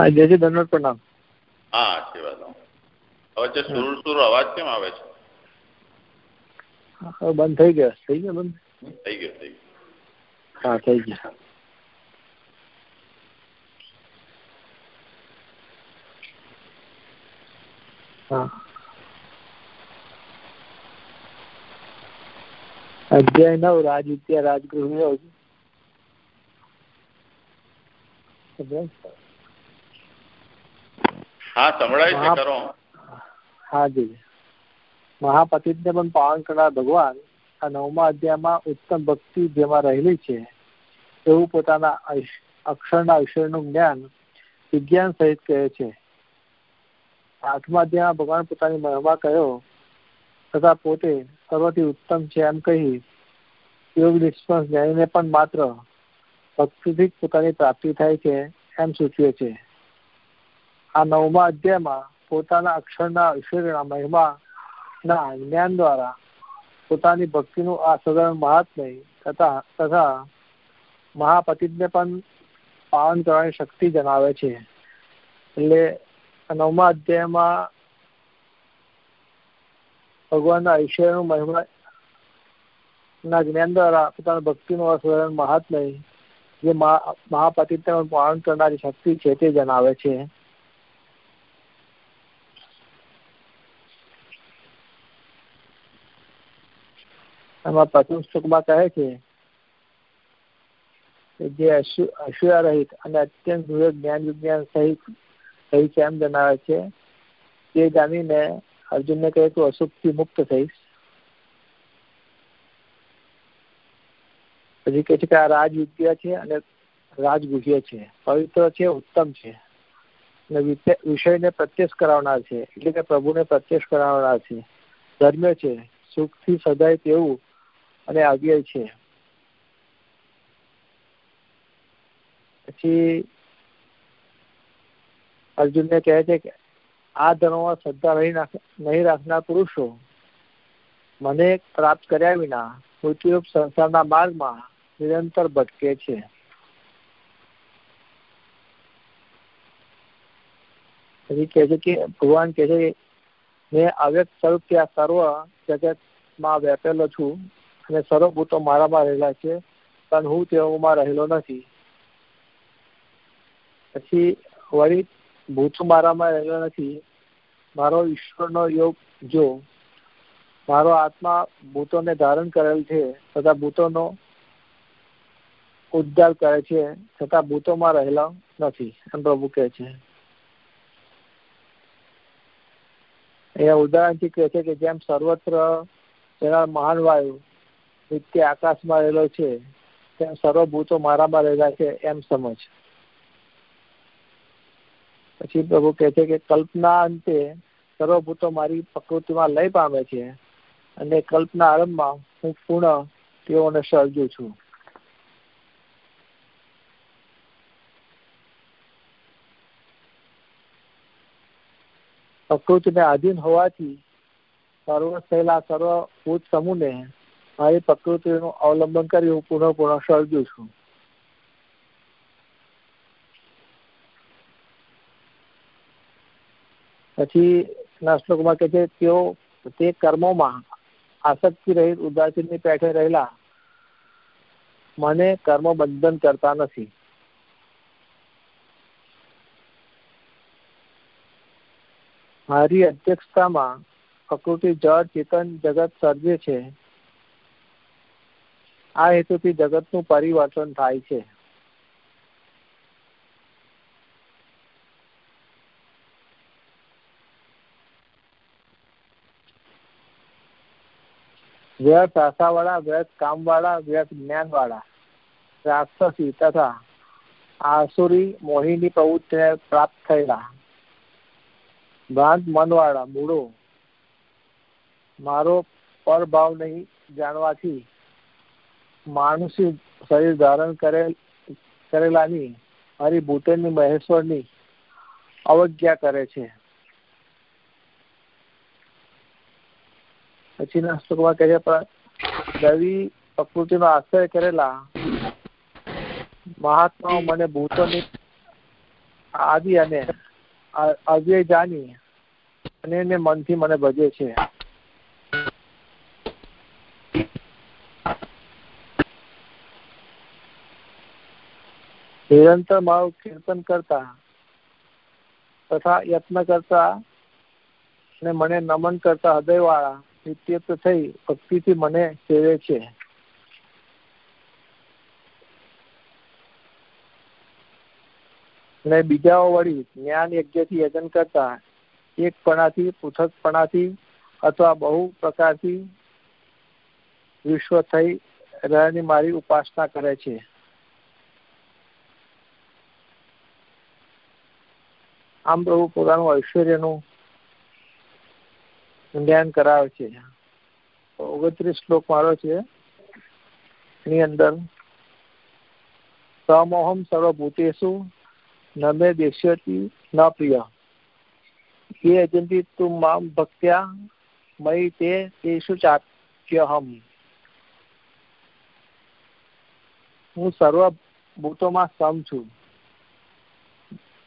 હા જય શ્રી ધન્યવાદ પ્રણામ. હા આશીર્વાદ હવે જે સુર સુર અવાજ કેમ આવે છે? હવે બંધ થઈ ગયો. થઈ ગયો બંધ? થઈ ગયો થઈ ગયો. હા થઈ ગયો. હા. અધ્યાય નવ રાજવિદ્યા રાજગૃહ હા સંભળાય છે મહાપતિતને પણ પાવન કરનાર ભગવાન આ નવમા અધ્યાયમાં ઉત્તમ ભક્તિ જેમાં રહેલી છે. એવું પોતાના અક્ષરના વિષયનું જ્ઞાન વિજ્ઞાન સહિત કહે છે. આઠમા અધ્યાયમાં ભગવાન પોતાની મહિમા કહ્યો તથા પોતે સર્વથી ઉત્તમ છે એમ કહી યોગ નિષ્પન્ન જ્ઞાનીને પણ માત્ર ભક્તિથી પોતાની પ્રાપ્તિ થાય છે એમ સૂચવે છે. આ નવમા અધ્યાયમાં પોતાના અક્ષરના ઐશ્વર્યના મહિમાના જ્ઞાન દ્વારા પોતાની ભક્તિનું આ સદન મહાત્મય તથા તથા મહાપતિને પણ પાવન કરવાની શક્તિ જણાવે છે. એટલે નવમા અધ્યાયમાં ભગવાનના ઐશ્વર્યનું મહિમા ના જ્ઞાન દ્વારા પોતાના ભક્તિનું અસરણ મહાત્મય જે મહાપતિને પાવન કરનારી શક્તિ છે તે જણાવે છે. એમાં પ્રથમ શ્લોકમાં કહે છે જે અસૂયા રહિત અને અત્યંત જ્ઞાન વિજ્ઞાન સહિત સહિત એમ જણાવે છે. તે જાણીને અર્જુનને કહે તું અશુભથી મુક્ત થઈશ. પછી કહે છે કે આ રાજ વિદ્યા છે અને રાજગુહ્ય છે. પવિત્ર છે, ઉત્તમ છે. અને વિષયને પ્રત્યક્ષ કરાવનાર છે. એટલે કે પ્રભુને પ્રત્યક્ષ કરાવનાર છે. ધર્મ છે. સુખથી સદાય તેવું અને અવ્યય છે. પછી અર્જુનને કહે છે કે, આ ધર્મમાં શ્રદ્ધા નહીં રાખનાર પુરુષો, મને પ્રાપ્ત કર્યા વિના મૃત્યુરૂપ સંસારના માર્ગમાં નિરંતર ભટકે છે. પછી કહે છે કે, ભગવાન કહે છે મેં અવ્યક્ત સ્વરૂપ ત્યાં સર્વ જગતમાં વ્યાપેલો છું. અને સર્વભૂતો મારામાં રહેલા છે, પણ હું તેઓમાં રહેલો નથી. પછી વળી ભૂતો મારામાં રહેલો નથી. મારો ઈશ્વરનો યોગ જો મારો આત્મા ભૂતોને ધારણ કરેલ છે, તથા ભૂતોનો ઉદ્ધાર કરે છે, છતાં ભૂતોમાં રહેલા નથી, એમ પ્રભુ કહે છે. અહીંયા ઉદાહરણથી કહે છે કે જેમ સર્વત્ર તેના મહાન વાયુ નિત્ય આકાશમાં રહેલો છે, તેમ સર્વભૂતો મારામાં રહેલા છે, એમ સમજ. પછી પ્રભુ કહે છે કે કલ્પના અંતે સર્વભૂતો મારી પ્રકૃતિમાં લય પામે છે અને કલ્પના આરંભમાં હું પૂર્ણ તેઓને સર્જું છું. પ્રકૃતિને આધીન હોવાથી સર્વ થયેલા સર્વભૂત સમૂહને મારી પ્રકૃતિનું અવલંબન કરી હું પુનઃ પુનઃ સર્જું છું. પછી ના શ્લોકમાં કે છે, તેઓ તે કર્મોમાં આસક્તિ રહિત ઉદાસીનની પેઠે રહેલા. મને કર્મ બંધન કરતા નથી. મારી અધ્યક્ષતામાં પ્રકૃતિ, જળ, ચેતન, જગત સર્જે છે. આ હેતુથી જગતનું પરિવર્તન થાય છે. વ્યર્થ આશાવાળા, વ્યર્થ કામવાળા, વ્યર્થ જ્ઞાનવાળા, રાક્ષસી તથા આસુરી મોહિની પ્રવૃત્તિને પ્રાપ્ત થયેલા. ભ્રાંત મનવાળા મૂળો, મારો પરભાવ નહીં જાણવાથી માનુષી શરીર ધારણ કરેલ કરેલાની મારી ભૂતેની મહેશ્વરની અવજ્ઞા કરે છે. પછીના શ્લોકમાં કહે દૈવી પ્રકૃતિનો આશ્રય કરેલા મહાત્માઓ મને ભૂતોની આદિ અને અવ્યય જાણી અને એને મનથી મને ભજે છે. નિરંતર મારું કીર્તન કરતા તથા યત્ન કરતા અને મને નમન કરતા હૃદય વાળા નિત્યત્વ થઈ ભક્તિથી મને સેવે છે. અને બીજાઓ વળી જ્ઞાન યજ્ઞથી યજન કરતા એકપણાથી, પૃથકપણાથી અથવા બહુ પ્રકારથી વિશ્વ થઈ રહેવાની મારી ઉપાસના કરે છે. આમ પ્રભુ પોતાનું ઐશ્વર્યનું જ્ઞાન કરાવે છે ઓગણત્રીસ શ્લોક મારો છે એની અંદર સમોહમ સર્વભૂતેશુ ન મે દેશ્યતી ન પ્રિય ये अजंती तुम माम भक्त्या मयि ते तेषु चाप्यहम હું સર્વ ભૂતોમાં સમ છું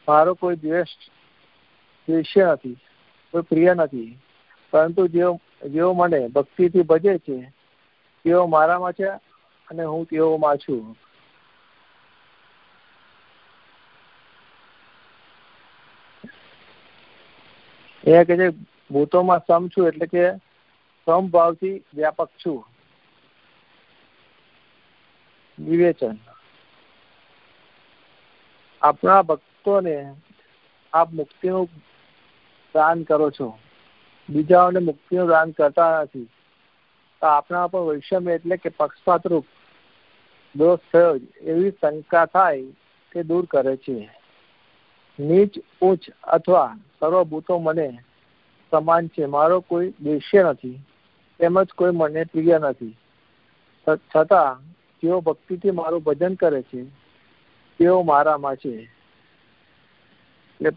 મારો કોઈ દ્વેષ, દ્વેષ્ય નથી, કોઈ પ્રિય નથી. પરંતુ જેઓ જેઓ મને ભક્તિથી ભજે છે, તેઓ મારામાં છે અને હું તેઓમાં છું. એ કે છે, ભૂતોમાં સમ છું એટલે કે સમભાવથી વ્યાપક છું. વિવેચન. આપણા ભક્તોને આપ મુક્તિનું દાન કરો છો. બીજાઓને મુક્તિનું દાન કરતા નથી. તો આપણા પર વૈષમ્ય એટલે કે પક્ષપાતરૂપ દોષ થયો એવી શંકા થાય તે દૂર કરે છે. નીચ, ઉચ્ચ અથવા સર્વભૂતો મને સમાન છે. મારો કોઈ દેશ્ય નથી, તેમજ કોઈ મને પ્રિય નથી. છતાં, જેઓ ભક્તિથી મારું ભજન કરે છે, તેઓ મારામાં છે. એટલે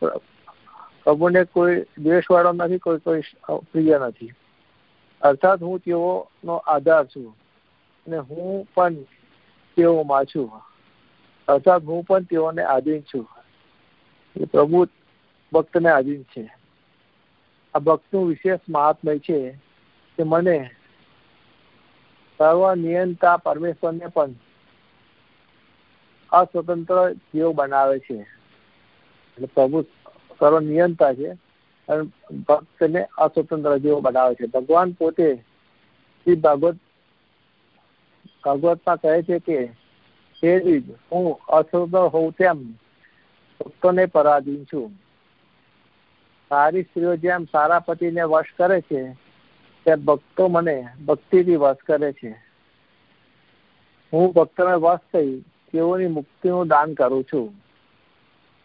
પ્રભુને કોઈ દ્વેષ વાળો નથી કોઈ કોઈ પ્રિય નથી. અર્થાત હું તેઓનો આધાર છું અને હું પણ તેઓમાં છું. અર્થાત હું પણ તેઓને આધીન છું. પ્રભુ ભક્તને આધીન છે. આ ભક્તનું વિશેષ મહાત્મય છે કે મને સર્વ નિયંતા પરમેશ્વરને પણ અસ્વતંત્ર જીવ બનાવે છે. એટલે પ્રભુ સર્વ નિયંતા છે. અને ભક્તને અસ્વતંત્ર જેવો બનાવે છે. ભગવાન પોતે શ્રી ભાગવત ભાગવતમાં કહે છે કે જ હું અસ્વતંત્ર હોઉં તેમ ભક્તોને પરાધીન છું. સારી સ્ત્રીઓ જેમ સારા પતિને વશ કરે છે, તેમ ભક્તો મને ભક્તિથી વશ કરે છે. હું ભક્તોને વશ થઈ તેઓની મુક્તિનું દાન કરું છું.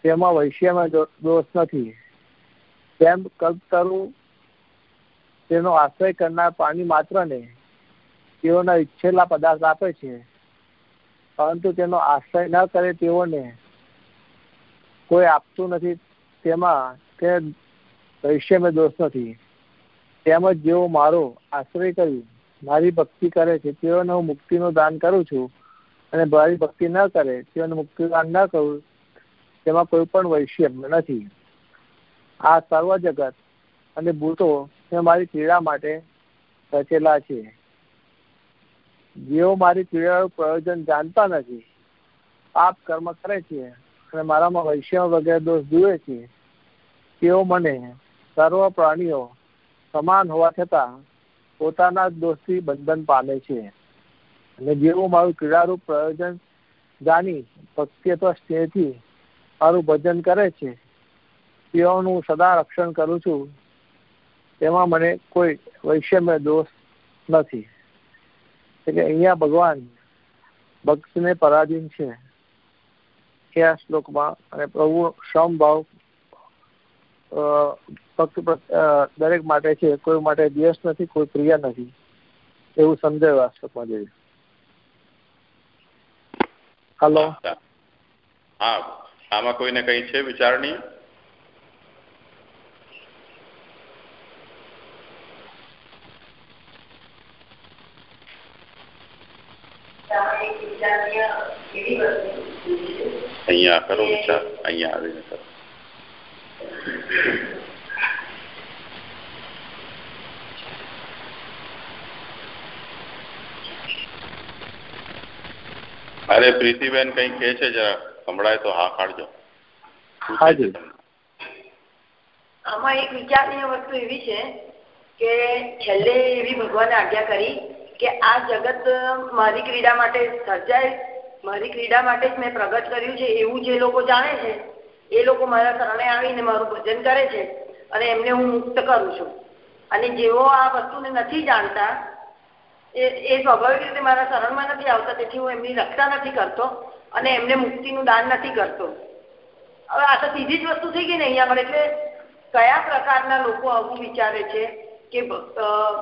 તેમાં વૈશ્યમાં દોષ નથી. તેમ કલ્પતરું તેનો આશ્રય કરનાર પાણી માત્રને તેઓના ઈચ્છેલા પદાર્થ આપે છે. પરંતુ તેનો આશ્રય ન કરે તેઓને કોઈ આપતું નથી. તેમાં તે વૈશ્યમાં દોષ નથી. તેમજ જેઓ મારો આશ્રય કરી મારી ભક્તિ કરે છે, તેઓને હું મુક્તિનું દાન કરું છું. અને મારી ભક્તિ ન કરે, તેઓને મુક્તિદાન ન કરું તેમાં કોઈ પણ વૈશ્ય નથી. આ સર્વ જગત અને ભૂતો એ મારી પીડા માટે રચેલા છે. જેઓ મારી પીડાનું પ્રયોજન જાણતા નથી. પાપ કર્મ કરે છે અને મારામાં વૈશ્ય વગેરે દોષ જુએ છે. તેઓ મને સર્વ પ્રાણીઓ સમાન હોવા છતાં પોતાના જ દોષથી બંધન પામે છે. અને જેઓ મારું ક્રીડારૂપ પ્રયોજન જાણી ભક્તિ અથવા સ્નેહથી મારું ભજન કરે છે, તેઓનું સદા રક્ષણ કરું છું. તેમાં મને કોઈ વૈષમ્ય દોષ નથી. એટલે અહીંયા ભગવાન ભક્તને પરાધીન છે. એ આ શ્લોકમાં અને પ્રભુ સમભાવ ભક્ત દરેક માટે છે, કોઈ માટે દ્વેષ નથી, કોઈ પ્રિય નથી. એવું સમજાયું આ શ્લોકમાં જોયું. હલો. હા. આમાં કોઈને કઈ છે વિચારણી? કેવી વસ્તુ અહીંયા કરો વિચાર. અહીંયા આવીને કરો. અરે પ્રીતિબેન કઈ કે છે જરા સંભળાય તો હા કાઢજો. હાજી. આમાં એક વિચારની વસ્તુ એવી છે કે છેલ્લે એવી ભગવાને આજ્ઞા કરી કે આ જગત મારી ક્રીડા માટે સર્જાય મારી ક્રીડા માટે જ મેં પ્રગટ કર્યું છે એવું જે લોકો જાણે છે એ લોકો મારા શરણે આવીને મારું ભજન કરે છે અને એમને હું મુક્ત કરું છું. અને જેઓ આ વસ્તુને નથી જાણતા એ એ સ્વાભાવિક રીતે મારા શરણમાં નથી આવતા તેથી હું એમની રક્ષા નથી કરતો. અને એમને મુક્તિનું દાન નથી કરતો. હવે આ તો સીધી જ વસ્તુ થઈ ગઈ ને અહીંયા આગળ એટલે કયા પ્રકારના લોકો આવું વિચારે છે કે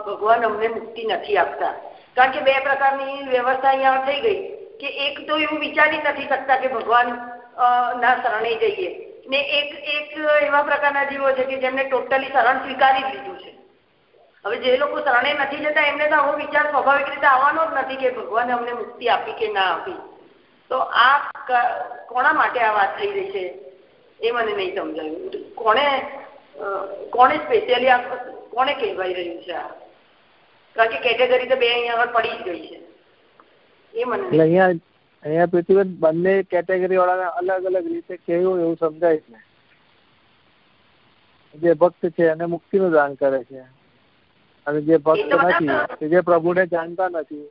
ભગવાન અમને મુક્તિ નથી આપતા? કારણ કે બે પ્રકારની વ્યવસ્થા અહીંયા થઈ ગઈ કે એક તો એવું વિચારી નથી શકતા કે ભગવાન ના શરણે જઈએ. ને એક એક એવા પ્રકારના જીવો છે કે જેમને ટોટલી શરણ સ્વીકારી દીધું છે. હવે જે લોકો શરણે નથી જતા એમને તો આવો વિચાર સ્વાભાવિક રીતે આવવાનો જ નથી કે ભગવાને અમને મુક્તિ આપી કે ના આપી. તો આ કોના માટે આ વાત થઈ રહી છે? એ મને નહીં સમજાયું. કોણે કોણે સ્પેશિયલી આ કોને કહેવાઈ રહ્યું છે આ? કારણ કે કેટેગરી તો બે અહીંયા આગળ પડી જ ગઈ છે. એ મને અહીંયા અહીંયા પૃથ્વી બંને કેટેગરી વાળાને અલગ અલગ રીતે કેવું એવું સમજાય છે. જે ભક્ત છે એને મુક્તિનું દાન કરે છે. અને જે ભક્ત નથી જે પ્રભુને જાણતા નથી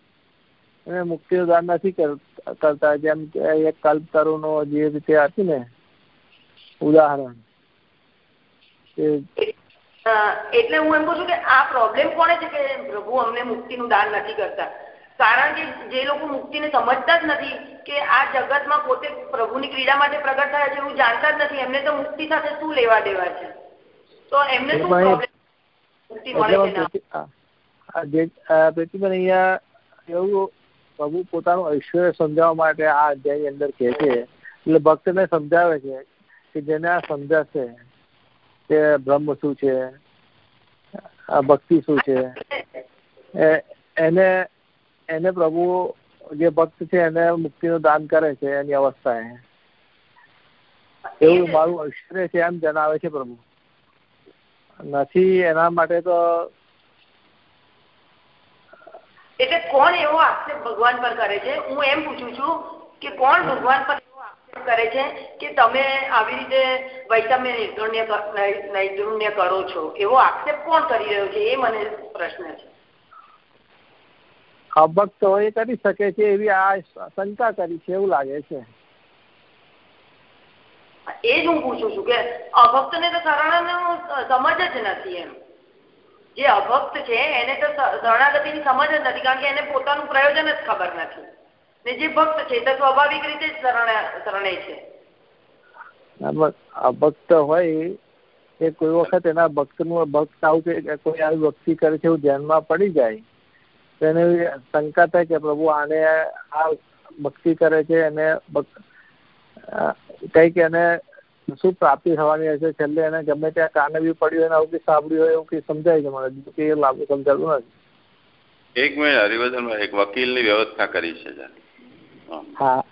એને મુક્તિનું દાન નથી કરતા જેમ કે એક કલ્પ તરુનો જે રીતે હતી ને ઉદાહરણ. એટલે હું એમ કહું છું કે આ પ્રોબ્લેમ કોને છે કે પ્રભુ અમને મુક્તિનું દાન નથી કરતા? કારણ કે જે લોકો મુક્તિને સમજતા જ નથી કે આ જગતમાં પોતે પ્રભુની ક્રીડા માટે પ્રગટ થયા છે એવું જાણતા જ નથી. એમને તો મુક્તિ સાથે શું લેવા દેવા છે? તો એમને શું પ્રોબ્લેમ મુક્તિ મળે છે અહીંયા એવું પ્રભુ પોતાનું ઐશ્વર્ય સમજાવવા માટે આ અધ્યાય અંદર કહે છે. એટલે ભક્તને સમજાવે છે કે જેને આ સમજાશે કે બ્રહ્મ શું છે? આ ભક્તિ શું છે? એને એને પ્રભુ જે ભક્ત છે એને મુક્તિનું દાન કરે છે એની અવસ્થા એવું મારું ઐશ્વર્ય છે એમ જણાવે છે પ્રભુ. નથી એના માટે તો એટલે કોણ એવો આક્ષેપ ભગવાન પર કરે છે? હું એમ પૂછું છું કે કોણ ભગવાન પર એવો આક્ષેપ કરે છે કે તમે આવી રીતે વૈષમ્ય નિર્ધુણ્ય નૈર્ધુણ્ય કરો છો? એવો આક્ષેપ કોણ કરી રહ્યો છે? એ મને પ્રશ્ન છે. અભક્ત હોય કરી શકે છે એવી આ શંકા કરી છે એવું લાગે છે. એ જ હું પૂછું છું કે અભક્ત ને તો શરણ સમજ જ નથી એમ. જે અભક્ત છે, એને તો શરણાગતિની સમજ જ નથી, કારણ કે એને પોતાનું પ્રયોજન જ ખબર નથી. ને જે ભક્ત છે તે સ્વાભાવિક રીતે જ શરણે છે. અભક્ત હોય એ કોઈ વખત એના ભક્તનું ભક્ત આવું કે કોઈ આવી ભક્તિ કરે છે એવું ધ્યાનમાં પડી જાય તેને શંકા થાય કે પ્રભુ આને આ ભક્તિ કરે છે, એને કંઈક એને શું પ્રાપ્તિ થવાની હશે છેલ્લે? એને ગમે ત્યાં કાને બી પડ્યું હોય આવું કઈ સાંભળ્યું હોય એવું કઈ સમજાય છે મને? બીજું કઈ લાગુ સમજાતું નથી. એક મિનિટ હરિવર્ધન એક વકીલની વ્યવસ્થા કરી છે હા. હા.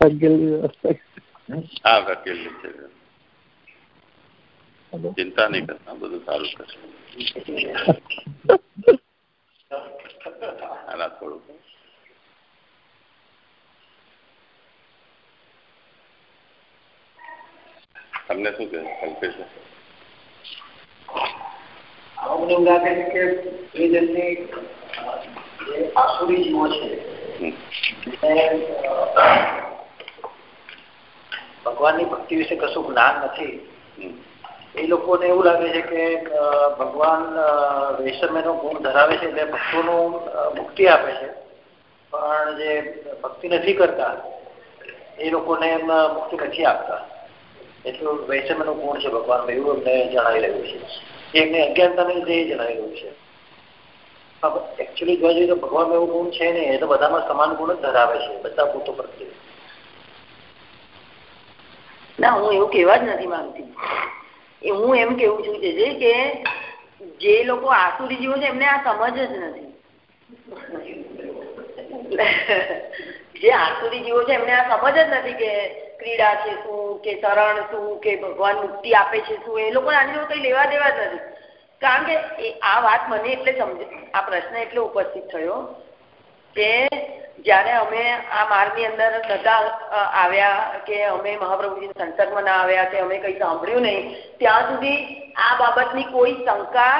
વકીલની છે. ચિંતા નહીં કરતા બધું સારું કરશે થોડું તમને શું કહે કલ્પેશ મને એવું લાગે છે કે એ આસુરી જીવો છે. ભગવાનની ભક્તિ વિશે કશું જ્ઞાન નથી. એ લોકોને એવું લાગે છે કે ભગવાન વૈષમ્યનો ગુણ ધરાવે છે એટલે ભક્તોનું મુક્તિ આપે છે. પણ જે ભક્તિ નથી કરતા એ લોકોને એમ મુક્તિ નથી આપતા. એટલું વૈષમ્યનો ગુણ છે ભગવાન એવું અમને જણાવી રહ્યું છે. એમને અજ્ઞાનતાને લીધે જણાવી રહ્યું છે. એકચ્યુઅલી જોવા જઈએ તો ભગવાન એવું ગુણ છે ને, એ તો બધામાં સમાન ગુણ જ ધરાવે છે, બધા ભૂતો પ્રત્યે. ના, હું એવું કહેવા જ નથી માંગતી. હું એમ કેવું છું જે કે જે લોકો આસુરી જીવો છે, એમને આ સમજ જ નથી. જે આસુરી જીવો છે, એમને આ સમજ જ નથી કે ક્રીડા છે શું, કે શરણ શું, કે ભગવાન મુક્તિ આપે છે શું, એ લોકોને આની જોડે કઈ લેવા દેવા જ નથી. કારણ કે આ વાત મને એટલે સમજ, આ પ્રશ્ન એટલે ઉપસ્થિત થયો કે જ્યારે અમે આ માર્ગની અંદર નતા આવ્યા કે અમે મહાપ્રભુજીના સંસદમાં ના આવ્યા કે અમે કંઈ સાંભળ્યું નહીં, ત્યાં સુધી આ બાબતની કોઈ શંકા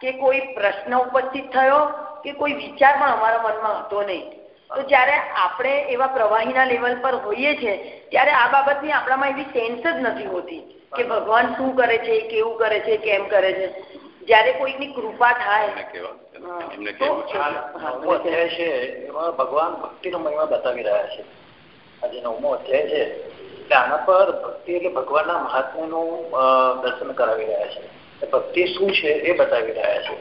કે કોઈ પ્રશ્ન ઉપસ્થિત થયો કે કોઈ વિચાર પણ અમારા મનમાં હતો નહીં. તો જ્યારે આપણે એવા પ્રવાહીના લેવલ પર હોઈએ છીએ ત્યારે આ બાબતની આપણામાં એવી સેન્સ જ નથી હોતી કે ભગવાન શું કરે છે કેવું કરે છે કેમ કરે છે. જ્યારે કોઈની કૃપા થાય અધ્યાય છે એમાં ભગવાન ભક્તિનો મહિમા બતાવી રહ્યા છે. આજે નવમો અધ્યાય છે એટલે આના પર ભક્તિ એટલે ભગવાનના મહાત્મ્યનું દર્શન કરાવી રહ્યા છે. ભક્તિ શું છે એ બતાવી રહ્યા છે.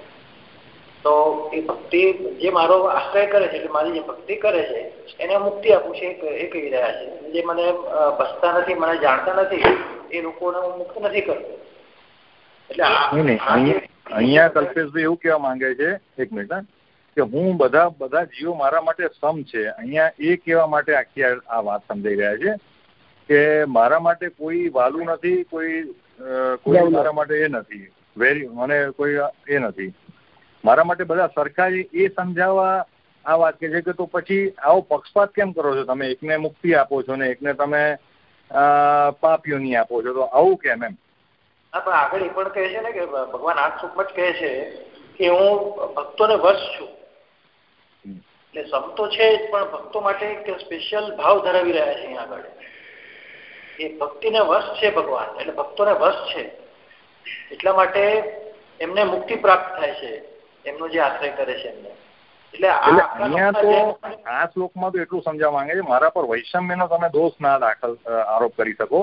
તો એ ભક્તિ જે મારો આશ્રય કરે છે એટલે મારી જે ભક્તિ કરે છે એને મુક્તિ આપું છું એ કહી રહ્યા છે. જે મને બસતા નથી મને જાણતા નથી એ લોકોને હું મુક્ત નથી કરતો. એટલે અહીંયા કલ્પેશભાઈ એવું કહેવા માંગે છે એક મિનિટ કે હું બધા બધા જીવો મારા માટે સમ છે. અહીંયા એ કહેવા માટે આખી આ વાત સમજાઈ રહ્યા છે કે મારા માટે કોઈ વાલું નથી કોઈ કોઈ મારા માટે એ નથી. વેરી મને કોઈ એ નથી. મારા માટે બધા સરખા એ સમજાવવા આ વાત કે છે કે તો પછી આવો પક્ષપાત કેમ કરો છો? તમે એકને મુક્તિ આપો છો ને એકને તમે પાપીઓની આપો છો. તો આવું કેમ એમ? હા પણ આગળ એ પણ કહે છે ને કે ભગવાન આઠ સુખમાં જ કહે છે કે હું ભક્તોને વશ છું. એટલે સંતો છે પણ ભક્તો માટે એક સ્પેશિયલ ભાવ ધરાવી રહ્યા છે અહીંયા આગળ. એ ભક્તિને વશ છે ભગવાન એટલે ભક્તોને વશ છે. એટલા માટે એમને મુક્તિ પ્રાપ્ત થાય છે. એમનો જે આશ્રય કરે છે એમને. એટલે અહીંયા તો આ શ્લોકમાં તો એટલું સમજાવવા માંગે છે મારા પર વૈષમ્યનો તમે દોષ ના દાખલ આરોપ કરી શકો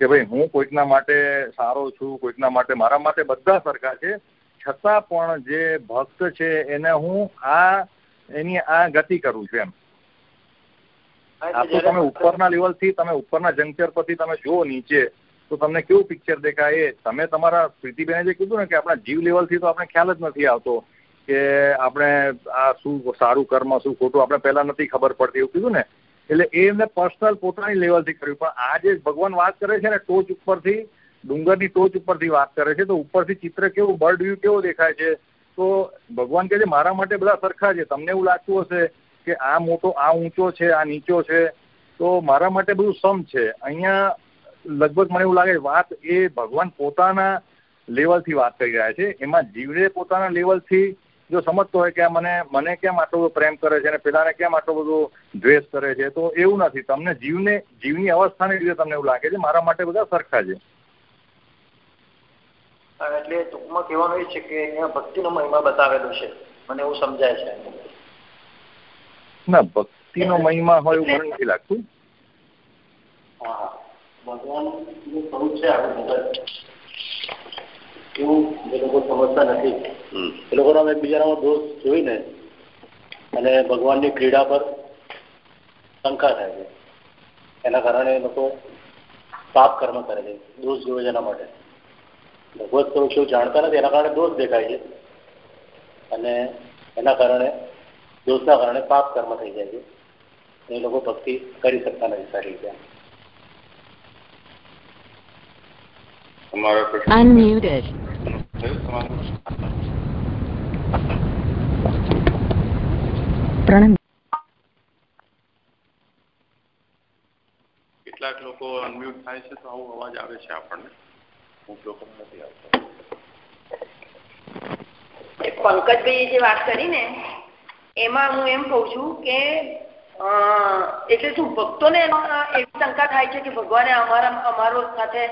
કે ભાઈ હું કોઈકના માટે સારો છું કોઈકના માટે મારા માટે બધા સરખા છે છતાં પણ જે ભક્ત છે એને હું આ એની આ ગતિ કરું છું એમ. આ તો તમે ઉપરના લેવલથી તમે ઉપરના જંકચર પરથી તમે જુઓ નીચે તો તમને કેવું પિક્ચર દેખાય? એ તમે તમારા પ્રીતિબેને જે કીધું ને કે આપણા જીવ લેવલથી તો આપણે ખ્યાલ જ નથી આવતો. કે આપણે આ શું સારું કર્મ, શું ખોટું આપણે પહેલા નથી ખબર પડતી, એવું કીધું ને. એટલે એ એમને પર્સનલ પોતાની લેવલથી કર્યું. પણ આ જે ભગવાન વાત કરે છે ને, ટોચ ઉપરથી, ડુંગરની ટોચ ઉપરથી વાત કરે છે, તો ઉપરથી ચિત્ર કેવું બર્ડ વ્યૂ કેવો દેખાય છે? તો ભગવાન કહે છે, મારા માટે બધા સરખા છે. તમને એવું લાગતું હશે કે આ મોટો, આ ઊંચો છે, આ નીચો છે. તો મારા માટે બધું સમ છે. અહીંયા લગભગ મને એવું લાગે વાત એ ભગવાન પોતાના લેવલથી વાત કરી રહ્યા છે. એમાં જીવડે પોતાના લેવલથી જો સમજતો હોય કે મને મને કેમ આટલો બધો પ્રેમ કરે છે અને પેલાને કેમ આટલો બધો દ્વેષ કરે છે તો એવું નથી. તમને જીવને જીવની અવસ્થાને લીધે તમને એવું લાગે છે. મારા માટે બધા સરખા છે. એટલે ટૂંકમાં કહેવાનું એ છે કે અહીંયા ભક્તિનો મહિમા બતાવેલો છે. મને એવું સમજાય છે. ના ભક્તિનો મહિમા હોય એવું મને નથી લાગતું. હા ભગવાન સ્વરૂપ છે આપણું એવું જે લોકો સમજતા નથી. એ લોકોનો એકબીજાનો દોષ જોઈને અને ભગવાનની ક્રીડા પર શંકા થાય છે. એના કારણે એ લોકો પાપ કર્મ કરે છે દોષ જોવે છે એના માટે. ભગવત સ્વરૂપ એવું જાણતા નથી એના કારણે દોષ દેખાય છે. અને એના કારણે દોષના કારણે પાપ કર્મ થઈ જાય છે. એ લોકો ભક્તિ કરી શકતા નથી સારી રીતે. Unmuted. પ્રણમ. કેટલાક લોકો અનમ્યુટ થાય છે તો આવો અવાજ આવે છે આપણને. અમુક લોકો નથી આવતો. પંકજભાઈ જે વાત કરી ને એમાં હું એમ કઉ છું કે એટલે શું, ભક્તોને એવી શંકા થાય છે કે ભગવાને અમારા, અમારો સાથે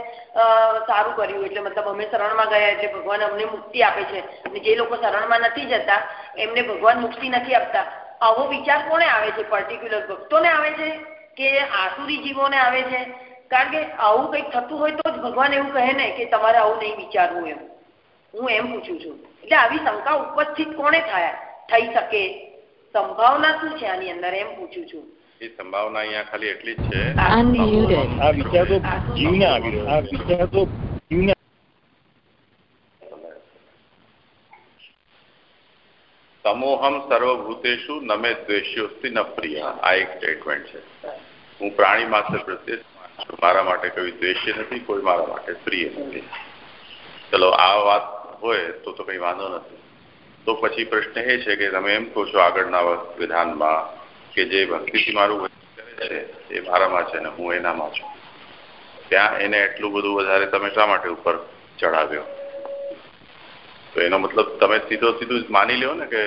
સારું કર્યું. એટલે મતલબ અમે શરણમાં ગયા એટલે ભગવાન અમને મુક્તિ આપે છે. અને જે લોકો શરણમાં નથી જતા, એમને ભગવાન મુક્તિ નથી આપતા. આવો વિચાર કોને આવે છે? પર્ટિક્યુલર ભક્તોને આવે છે કે આસુરી જીવોને આવે છે? કારણ કે આવું કંઈક થતું હોય તો જ ભગવાન એવું કહે ને કે તમારે આવું નહીં વિચારવું એમ. હું એમ પૂછું છું. એટલે આવી શંકા ઉપસ્થિત કોને થાય? થઈ શકે? સંભાવના શું છે આની અંદર? એમ પૂછું છું. એ સંભાવના અહીંયા ખાલી એટલી જ છે. આ વિચાર તો જીવને આવી રહ્યો આ વિચાર તો જીવને સમોહમ સર્વભૂતેશુ નમે દ્વેષ્યોસ્તિ ન પ્રિય આ એક સ્ટેટમેન્ટ છે. હું પ્રાણી માત્ર પ્રત્યે છું. મારા માટે કોઈ દ્વેષ્ય નથી કોઈ મારા માટે પ્રિય નથી. ચલો આ વાત હોય તો તો કઈ વાંધો નથી. તો પછી પ્રશ્ન એ છે કે તમે એમ કહો છો આગળના વિધાનમાં કે જે ભક્તિથી મારું કરે છે, એ મારામાં છે ને હું એનામાં છું. ત્યાં એને એટલું બધું વધારે તમે શા માટે ઉપર ચડાવ્યો તો એનો મતલબ તમે સીધો સીધું માની લ્યો ને કે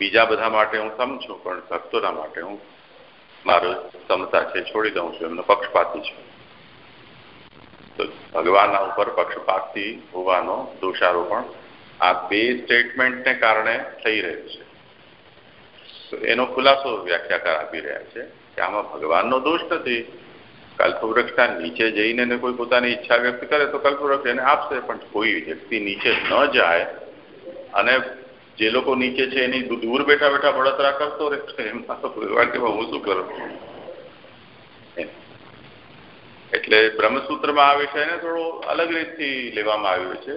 બીજા બધા માટે હું સમ છું, પણ ભક્તોના માટે હું મારો સમતા છે છોડી દઉં છું, એમનો પક્ષપાતી છું. ભગવાનના ઉપર પક્ષપાતી હોવાનો દોષારોપણ આ બે સ્ટેટમેન્ટને કારણે થઈ રહ્યું છે. એનો ખુલાસો વ્યાખ્યાકાર આપી રહ્યા છે કે આમાં ભગવાનનો દોષ નથી. કલ્પવૃક્ષના નીચે જઈને કોઈ પોતાની ઈચ્છા વ્યક્ત કરે તો કલ્પવૃક્ષ એને આપશે, પણ કોઈ વ્યક્તિ નીચે ન જાય અને જે લોકો નીચે છે એની દૂર બેઠા બેઠા બળતરા કરતો રહેશે એમાં તો ભગવાન કેવા હું શું કરું? એટલે બ્રહ્મસૂત્રમાં આ વિષયને થોડો અલગ રીતથી લેવામાં આવ્યો છે.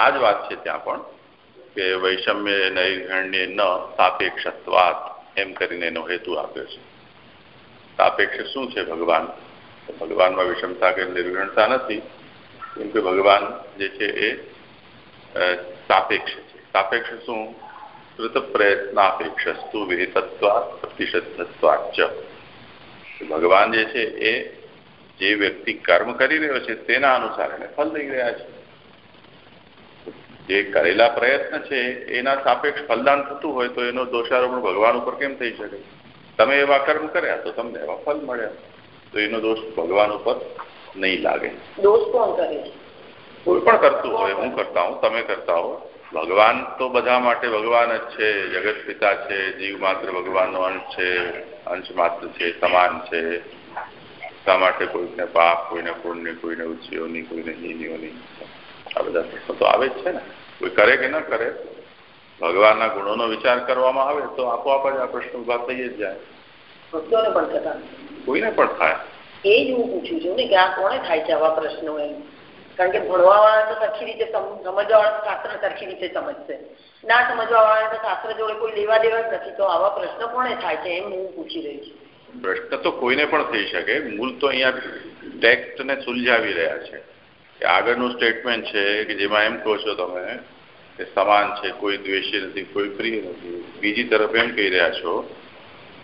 આ જ વાત છે ત્યાં પણ, કે વૈષમ્ય નૈર્ઘણ્ય ન સાપેક્ષત્વાત એમ કરીને એનો હેતુ આપ્યો છે. સાપેક્ષ શું છે ભગવાન? ભગવાનમાં વિષમતા કે નિર્ગણતા નથી, કેમ કે ભગવાન જે છે એ સાપેક્ષ છે. સાપેક્ષ શું? કૃત પ્રયત્નાપેક્ષસ્તુ વિહિતત્વા પ્રતિષદ્ધત્વાચ ભગવાન જે છે એ, જે વ્યક્તિ કર્મ કરી રહ્યો છે તેના અનુસાર એને ફલ લઈ રહ્યા છે. જે કરેલા પ્રયત્ન છે એના સાપેક્ષ ફલદાન થતું હોય તો એનો દોષારોપણ ભગવાન ઉપર કેમ થઈ શકે? તમે એવા કર્મ કર્યા તો તમને એવા ફલ મળ્યા. તો એનો દોષ ભગવાન ઉપર નહીં લાગે. દોષ કોણ કરે કોઈ પણ કરતું હોય હું કરતા હું તમે કરતા હો. ભગવાન તો બધા માટે ભગવાન જ છે જગત પિતા છે જીવ માત્ર ભગવાનનો અંશ છે અંશ માત્ર છે સમાન છે. શા માટે કોઈને પાપ કોઈને પુણ્ય કોઈને ઉચ્ચીઓની કોઈને હીનીઓની? આ બધા પ્રશ્નો તો આવે જ છે ને. કોઈ કરે કે ન કરે ભગવાનના ગુણોનો વિચાર કરવામાં આવે તો આપોઆપ જ આ પ્રશ્ન ઊભા થઈ જ જાય. ભક્તોને પણ થતા કોઈને પણ થાય. એ જ હું પૂછું છું ને કે આ કોને થાય છે આવા પ્રશ્નો એમ? કારણ કે ભણવા વાળા તો સરખી રીતે સમજવા વાળા શાસ્ત્ર સરખી રીતે સમજશે. ના સમજવા વાળા તો શાસ્ત્ર જોડે કોઈ લેવા દેવા જ નથી. તો આવા પ્રશ્નો કોને થાય છે એમ હું પૂછી રહી છું. પ્રશ્ન તો કોઈને પણ થઈ શકે. મૂળ તો અહીંયા ટેક્સ્ટને સુલઝાવી રહ્યા છે. કે આગળનું સ્ટેટમેન્ટ છે કે જેમાં એમ કહો છો તમે કે સમાન છે, કોઈ દ્વેષી નથી, કોઈ પ્રિય નથી. બીજી તરફ એમ કહી રહ્યા છો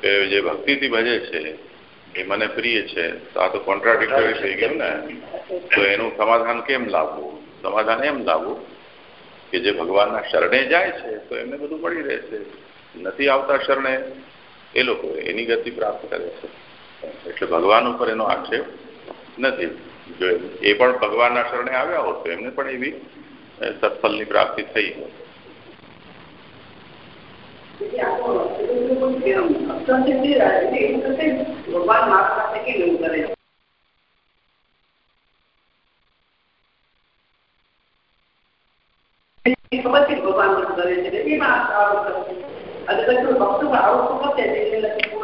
કે જે ભક્તિથી ભજે છે, એ મને પ્રિય છે. તો આ તો કોન્ટ્રાડિક્ટરી થઈ ગયું ને. તો એનું સમાધાન કેમ લાવવું? સમાધાન એમ લાવવું કે જે ભગવાનના શરણે જાય છે, તો એમને બધું મળી રહેશે. નથી આવતા શરણે, એ લોકો એની ગતિ પ્રાપ્ત કરે છે. એટલે ભગવાન ઉપર એનો આક્ષેપ નથી. એ પણ ભગવાનના શરણે આવ્યા હોત એમને પણ એવી સત્ફલની પ્રાપ્તિ થઈ હોત. ભગવાન કરે ખબર છે ભગવાન કરે છે. એમાં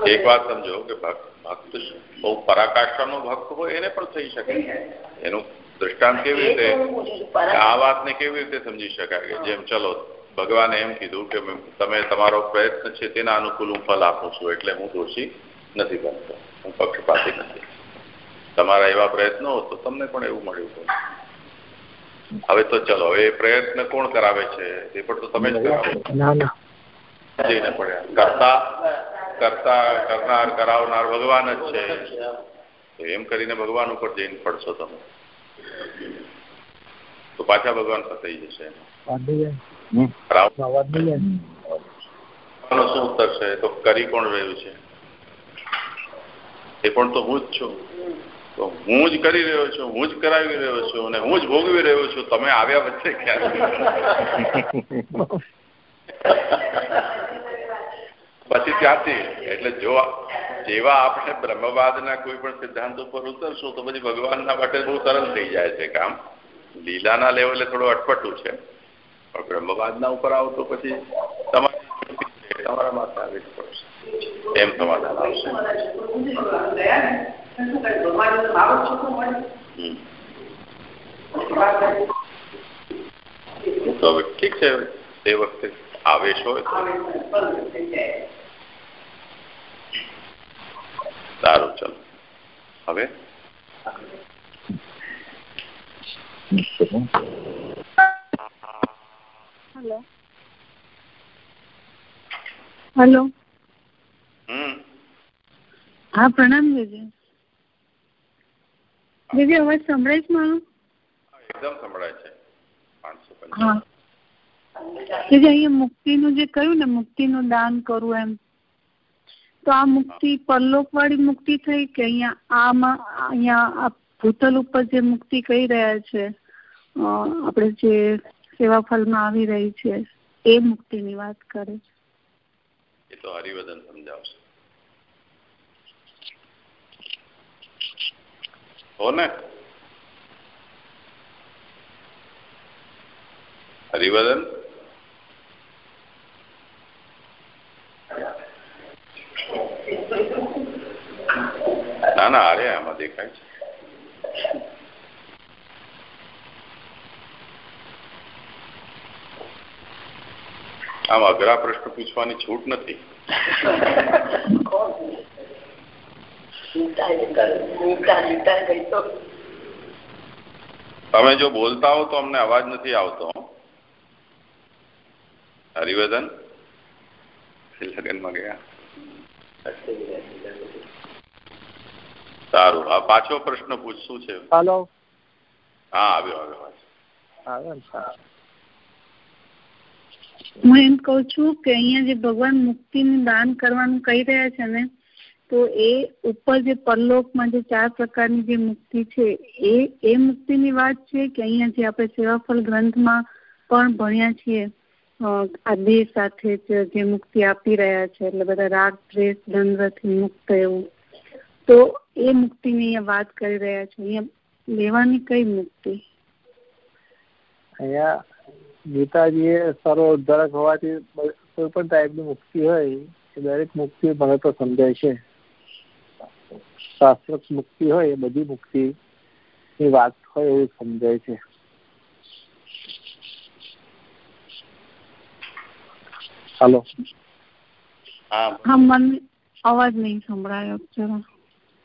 એક વાત સમજો કે ભક્ત બહુ પરાકાષ્ઠાનો ભક્ત હોય એને પણ થઈ શકે. એનું દ્રષ્ટાંત કેવી રીતે? આ વાતને કેવી રીતે સમજી શકાય કે જેમ ચલો ભગવાને એમ કીધું કે તમે તમારો પ્રયત્ન છે તેના અનુકૂળ હું ફલ આપું છું એટલે હું દોષી નથી બનતો. હું પક્ષપાતી નથી. તમારા એવા પ્રયત્નો તો તમને પણ એવું મળ્યું હવે તો ચલો હવે એ પ્રયત્ન કોણ કરાવે છે? એ પણ તો તમે જ કરાવો ના. ના જઈને પડ્યા. કરતા કરતા કરનાર કરાવનાર ભગવાન જ છે. તો એમ કરીને ભગવાન ઉપર જઈને પડશો તમે. તો પાછા ભગવાન ફસાઈ જશે શું ઉત્તર છે? તો કરી કોણ રહ્યું છે? એ પણ તો હું જ છું. તો હું જ કરી રહ્યો છું હું જ કરાવી રહ્યો છું અને હું જ ભોગવી રહ્યો છું. તમે આવ્યા વચ્ચે ક્યાં? પછી ત્યાંથી, એટલે જો જેવા આપણે બ્રહ્મવાદના કોઈ પણ સિદ્ધાંત ઉપર ઉતરશું તો પછી ભગવાનના માટે બહુ સરળ થઈ જાય છે કામ. લીલાના લેવલે થોડું અટપટું છે. પણ બ્રહ્મવાદના ઉપર આવો તો પછી તમારી તમારા માથે આવી પડશે. એમ સમાધાન આવશે. ઠીક છે, તે વખતે આવેશ હોય તો સારું ચલો. હવે? હેલો. હેલો. હમ. હા પ્રણામ દીદી. દીદી અવાજ સંભળાય છે મારો? એકદમ સંભળાય છે. પાંચસો જીજી અહીંયા મુક્તિનું જે કહ્યું ને મુક્તિનું દાન કરવું એમ? તો આ મુક્તિ પરલોક વાળી મુક્તિ થઈ કે અહીંયા આમાં, અહીંયા આ ભૂતલ ઉપર જે મુક્તિ કહી રહ્યા છે આપણે જે સેવા ફલમાં આવી રહી છે, એ મુક્તિની વાત કરે. એ તો હરિવદન સમજાવશે. હો ને? હરિવદન? ના ના અરે આમાં દેખાય છે. આમ અઘરા પ્રશ્ન પૂછવાની છૂટ નથી. તમે જો બોલતા હો તો અમને અવાજ નથી આવતો. હરિવદન લગ્નમાં ગયા? સારું. આ પાછો પ્રશ્ન પૂછ શું છે. હાલો. હા આવ્યો આવ્યો હા. એમ કઉ છું કે અહીંયા જે ભગવાન મુક્તિનું દાન કરવાનું કહી રહ્યા છે ને તો એ ઉપર જે પરલોકમાં જે ચાર પ્રકારની જે મુક્તિ છે એ એ મુક્તિની વાત છે કે અહીંયા જે આપણે સેવાફળ ગ્રંથમાં પણ ભણ્યા છીએ આ દેહ સાથે જ જે મુક્તિ આપી રહ્યા છે એટલે બધા રાગ દ્વેષ દ્વંદ્વથી મુક્ત એવું. તો એ મુક્તિની અહીંયા વાત કરી રહ્યા છે. અહીંયા લેવાની કઈ મુક્તિ? અહીંયા એ સર્વ ઉદ્ધારક હોવાથી કોઈ પણ ટાઈપની મુક્તિ હોય એ દરેક મુક્તિ મને તો સમજાય છે. શાસ્ત્ર મુક્તિ હોય એ બધી મુક્તિ ની વાત હોય એવું સમજાય છે. હાલો. હા. હા મને અવાજ નહીં સંભળાયો જરા.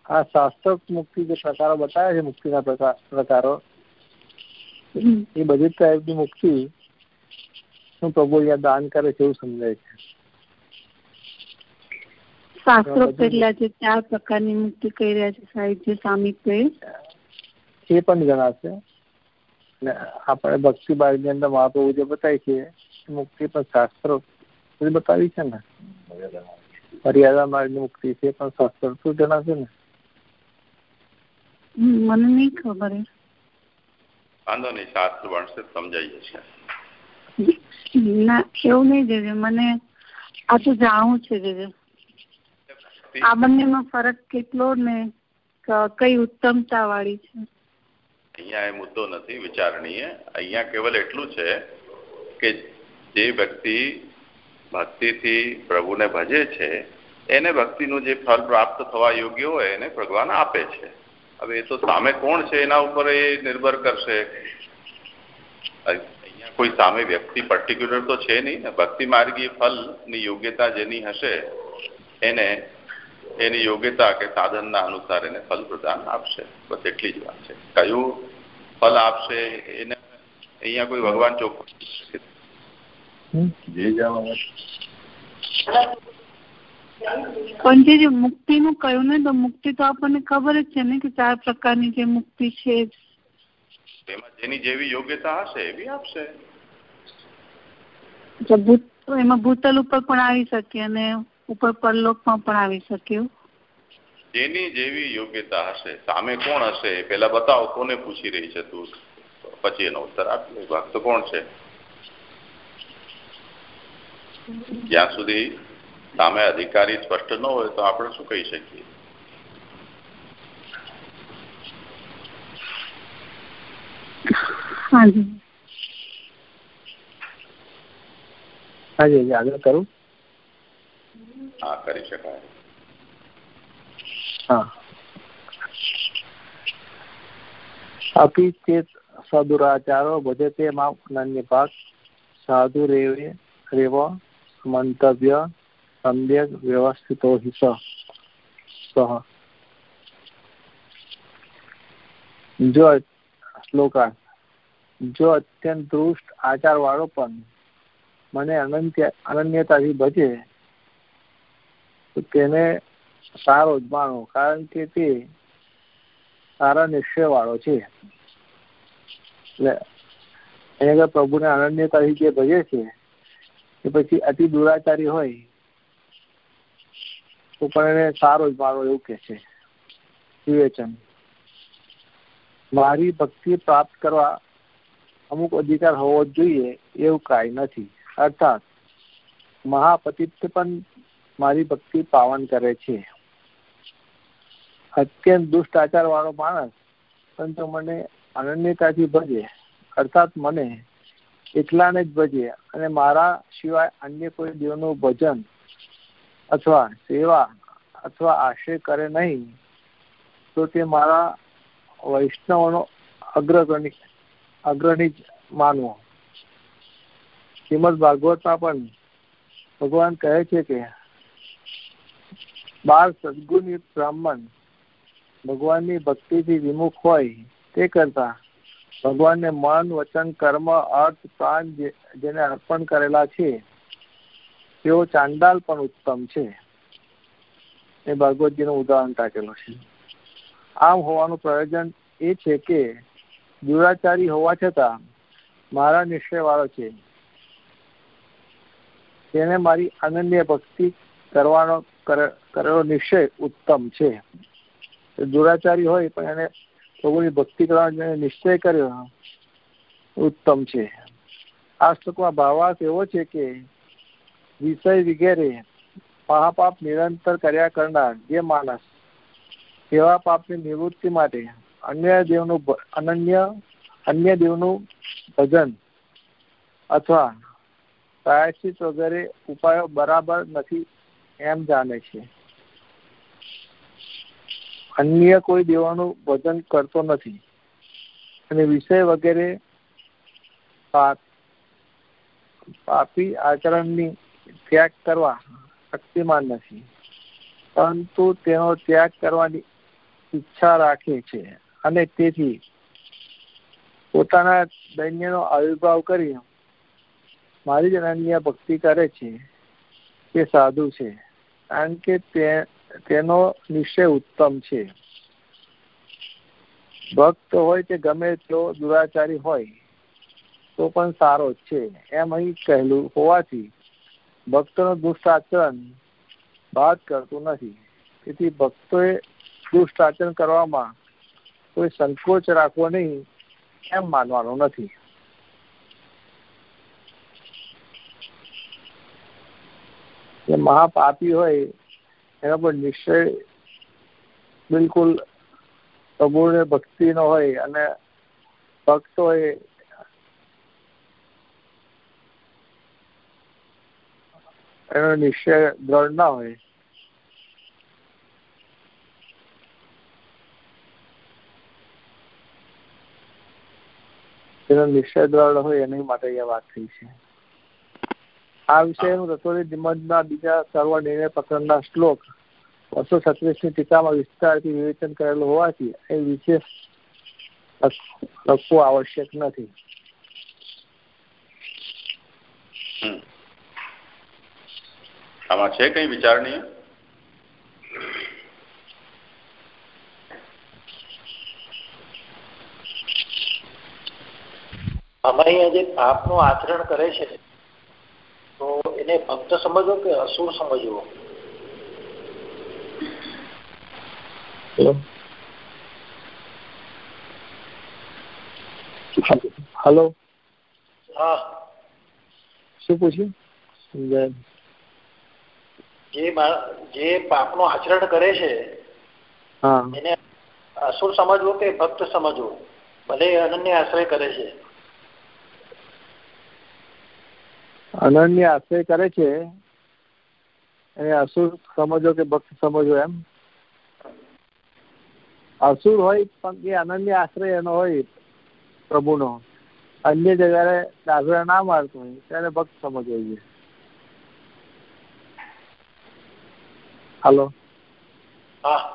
આ શાસ્ત્રોક્ત મુક્તિ જે પ્રકારો બતાવ્યા છે મુક્તિના પ્રકાર પ્રકારો હમ. એ બધી ટાઈપની મુક્તિ નું પ્રભુ અહીંયા દાન કરે છે એવું સમજાય છે શાસ્ત્રો પેલા જે ચાર પ્રકારની મુક્તિ કહી રહ્યા છે સાહિત્ય સામિત્ય એ. એ પણ ગણાશે ને આપણે ભક્તિ માર્ગની અંદર મહાપ્રભુ જે બતાવી છે એ મુક્તિ પણ શાસ્ત્રો બધી બતાવી છે ને મર્યાદા માર્ગની મુક્તિ છે પણ શાસ્ત્ર શું જણાશે ને હમ, મને નહીં ખબર વાંધો નહીં શાસ્ત્ર ભણશે સમજાઈ જશે. ના એવું નહીં જજે મને આ તો જાણવું છે જોજે. આ બંનેમાં ફરક કેટલો ને કઈ ઉત્તમતા વાળી છે? અહીંયા એ મુદ્દો નથી વિચારણીય. અહીંયા કેવલ એટલું છે કે જે વ્યક્તિ ભક્તિથી પ્રભુને ભજે છે એને ભક્તિનું જે ફળ પ્રાપ્ત થવા યોગ્ય હોય એને ભગવાન આપે છે. હવે એ તો સામે કોણ છે એના ઉપર એ નિર્ભર કરશે. અહીંયા કોઈ સામે વ્યક્તિ પર્ટિક્યુલર તો છે નહીં ને. ભક્તિ માર્ગી ફલની યોગ્યતા જેની હશે એને એની યોગ્યતા કે સાધનના અનુસાર એને ફલ પ્રદાન આપશે. બસ એટલી જ વાત છે. કયું ફલ આપશે એને અહીંયા કોઈ ભગવાન ચોખ્ખું જે જવા પણ જે જે મુક્તિનું કહ્યું ને તો મુક્તિ તો આપણને ખબર જ છે ને કે ચાર પ્રકારની જે મુક્તિ છે. એમાં જેની જેવી યોગ્યતા હશે એવી આપશે. ભૂત એમાં ભૂતલ ઉપર પણ આવી શકે અને ઉપર પરલોકમાં પણ આવી શકે જેની જેવી યોગ્યતા હશે સામે કોણ હશે પેલા બતાવો કોને પૂછી રહી છે તું? પછી એનો ઉત્તર આપી ભક્ત કોણ છે? જ્યાં સુધી? સામે અધિકારી સ્પષ્ટ ન હોય તો આપણે શું કહી શકીએ? હાજી. કરી? શકાય. હા. અપિચેત સદુરાચારો ભજતે માં નન્ય ભાગ સાધુ રેવે રેવ મંતવ્ય સમ્યક વ્યવસ્થિતો હિ સહ જો શ્લોકાર જો અત્યંત દુષ્ટ આચાર વાળો પણ મને અનંત્ય અનન્યતાથી બચે તો તેને સારો જ માણો કારણ કે તે સારા નિશ્ચય વાળો છે એટલે એને પ્રભુને અનન્યતાથી જે ભજે છે, એ પછી અતિ દુરાચારી હોય તો પણ એને સારો જ મારો એવું કે છે. વિવેચન. મારી ભક્તિ પ્રાપ્ત કરવા અમુક અધિકાર હોવો જોઈએ એવું કાંઈ નથી. અર્થાત, મહાપતિત્વ પણ મારી ભક્તિ પાવન કરે છે. અત્યંત દુષ્ટ આચાર વાળો માણસ પરંતુ મને અનન્યતાથી ભજે. અર્થાત મને એકલાને જ ભજે અને મારા સિવાય અન્ય કોઈ દેવનું ભજન અથવા સેવા અથવા આશ્રય કરે નહીં, તો તે મારા વૈષ્ણવનો અગ્રગણી, અગ્રણી જ માનવો. શ્રીમદ ભાગવતમાં પણ ભગવાન કહે છે કે, બાર સદગુણયુક્ત બ્રાહ્મણ ભગવાનની ભક્તિથી વિમુખ હોય, તે કરતા ભગવાનને મન, વચન, કર્મ, અર્થ, પ્રાણ જેને અર્પણ કરેલા છે તેઓ ચાંડાલ પણ ઉત્તમ છે. એ ભાગવતજીનું ઉદાહરણ ટાકેલું છે. આમ હોવાનું પ્રયોજન એ છે કે દુરાચારી હોવા છતાં મારા નિશ્ચય વાળો છે. તેને મારી અનન્ય ભક્તિ કરવાનો કરેલો નિશ્ચય ઉત્તમ છે. દુરાચારી હોય પણ એને પ્રભુની ભક્તિ કરવાનો નિશ્ચય કર્યો, ઉત્તમ છે. આ શ્લોકમાં ભાવાર્થ એવો છે કે વિષય વગેરે મહાપાપ નિરંતર કર્યા કરનાર જે માણસ એવા પાપની નિવૃત્તિ માટે અન્ય દેવનું અનન્ય, અન્ય દેવનું ભજન અથવા પ્રાયશ્ચિત વગેરે ઉપાયો બરાબર નથી એમ જાણે છે. અન્ય કોઈ દેવાનું ભજન કરતો નથી અને વિષય વગેરે પાપી આચરણની ત્યાગ કરવા શક્તિમાન નથી. પરંતુ તેનો ત્યાગ કરવાની ઈચ્છા રાખે છે અને તેથી પોતાના દૈન્યનો આવિર્ભાવ કરી મારી જ અનન્ય ભક્તિ કરે છે. તે સાધુ છે. કારણ કે તેનો નિશ્ચય ઉત્તમ છે. ભક્ત હોય કે ગમે તેઓ દુરાચારી હોય, તો પણ સારો છે. એમ અહીં કહેલું હોવાથી ભક્તનો દુષ્ટ આચરણ બાદ કરતું નથી. તેથી ભક્તોએ દુષ્ટ આચરણ કરવામાં કોઈ સંકોચ રાખવો નહીં એમ માનવાનું નથી. મહાપાપી હોય એના પર નિશ્ચય બિલકુલ પ્રભુને ભક્તિ નો હોય અને ભક્ત હોય એનો નિશ્ચય દ્રઢ ના હોય. એનો નિશ્ચય દ્રઢ હોય એની માટે અહીંયા વાત થઈ છે. આ વિષયનું રસોડી નિબંધના બીજા સર્વ નિર્ણય પ્રકરણના શ્લોક બસો છત્રીસની ટીકામાં વિસ્તારથી વિવેચન કરેલું હોવાથી એ વિશેષ લખવું આવશ્યક નથી. આમાં છે કઈ વિચારણીય? આમાં અહીંયા જે પાપનું આચરણ કરે છે તો એને ભક્ત સમજવો કે અસુર સમજવો? હલો? હા. શું પૂછ્યું? સમજાય. જે જે પાપનું આચરણ કરે છે હા. એને અસુર સમજવો કે ભક્ત સમજવો? ભલે અનન્ય આશ્રય કરે છે. અનન્ય આશ્રય કરે છે એને અસુર સમજો કે ભક્ત સમજો એમ? અસુર હોય પણ એ અનન્ય આશ્રય એનો હોય પ્રભુનો. અન્ય જગ્યાએ દાખલા ના મારતો હોય ત્યારે ભક્ત સમજવો જોઈએ. હાલો. હા.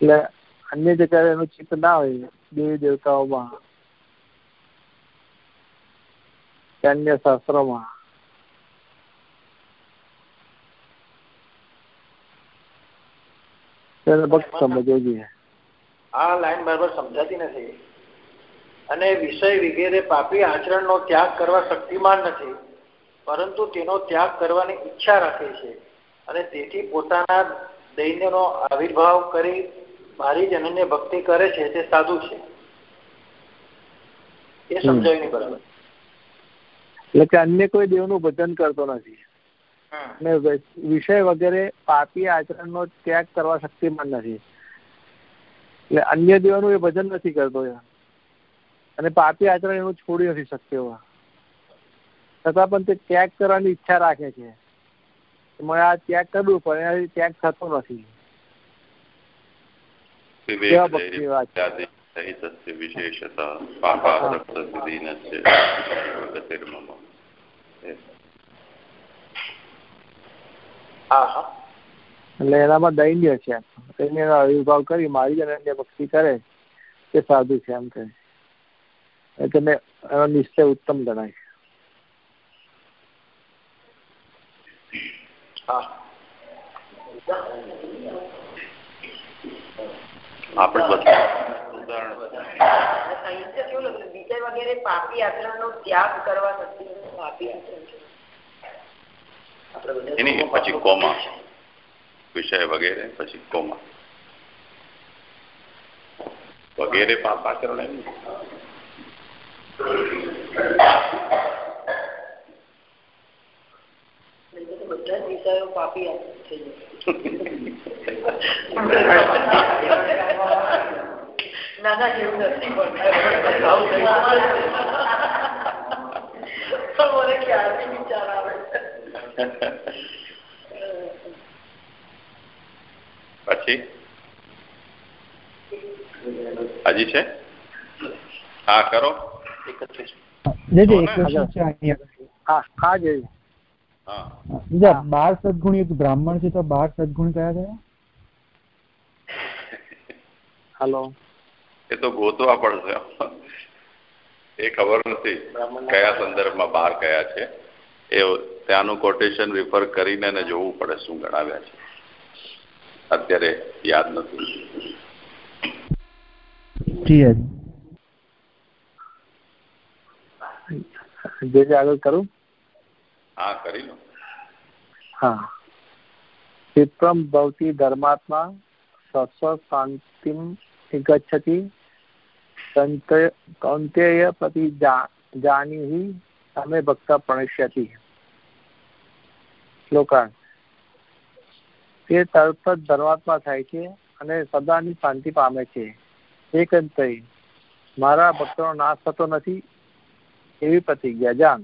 એટલે અન્ય જગ્યાએ એનું ચિત્ત ના હોય દેવી દેવતાઓમાં કે અન્ય શાસ્ત્રોમાં. ભક્ત સમજવો જોઈએ. આ લાઈન બરાબર સમજાતી નથી. અને વિષય વગેરે પાપી આચરણનો ત્યાગ કરવા શક્તિમાન નથી પરંતુ તેનો ત્યાગ કરવાની ઈચ્છા રાખે છે. અને તેથી પોતાના દૈન્યનો આવિર્ભાવ કરી મારી જ અનન્ય ભક્તિ કરે છે તે સાધુ છે. એ સમજાય નહીં બરાબર. એટલે કે અન્ય કોઈ દેવનું ભજન કરતો નથી. અને વિષય વગેરે પાપી આચરણનો ત્યાગ કરવા શક્તિમાન નથી. એટલે અન્ય દેવોનું એ ભજન નથી કરતો અને પાપી આચરણ એનું છોડી નથી શકતો છતાં પણ તે ત્યાગ કરવાની ઈચ્છા રાખે છે. મને આ ત્યાગ કરવું પણ એનાથી ત્યાગ થતો નથી. એટલે એનામાં દૈન્ય છે. દૈન્યનો આવિર્ભાવ કરી મારી અને અન્ય ભક્તિ કરે. તે સાધુ છે એમ કહે. એટલે એનો નિશ્ચય ઉત્તમ ગણાય. આપણે બધા લખ્યું વિષય વગેરે પાપી આચરણનો ત્યાગ કરવા શક્તિ પાપી એની પછી કોમા વિષય વગેરે, પછી કોમા. વગેરે પાપ આચરણ વિષયો પાપી થઈ ના ના એવું નથી. પણ મને ક્યારથી વિચાર આવે? પછી? હજી છે? હા કરો. એક છે હા હા જય. બીજા બાર સદગુણ એક બ્રાહ્મણ છે તો બાર સદગુણ કયા કયા હલો. એ તો ગોતવા પડશે. એ ખબર નથી કયા સંદર્ભમાં બાર કયા છે. એ ત્યાંનું કોટેશન રિફર કરીને એને જોવું પડે શું ગણાવ્યા છે. અત્યારે યાદ નથી. જી. જે જે આગળ કરું. હા, કરી લો. હા. ભવતી ધર્માત્મા સસ્વ શાંતિમ ગચ્છતિ કૌંતેય પ્રતિ જાની અમે ભક્ત પ્રણશ્યતિ. શ્લોકાંત તે તરત જ ધર્માત્મા થાય છે અને સદાની શાંતિ પામે છે. એકંતય, મારા ભક્તોનો નાશ થતો નથી એવી પ્રતિજ્ઞા. જાણ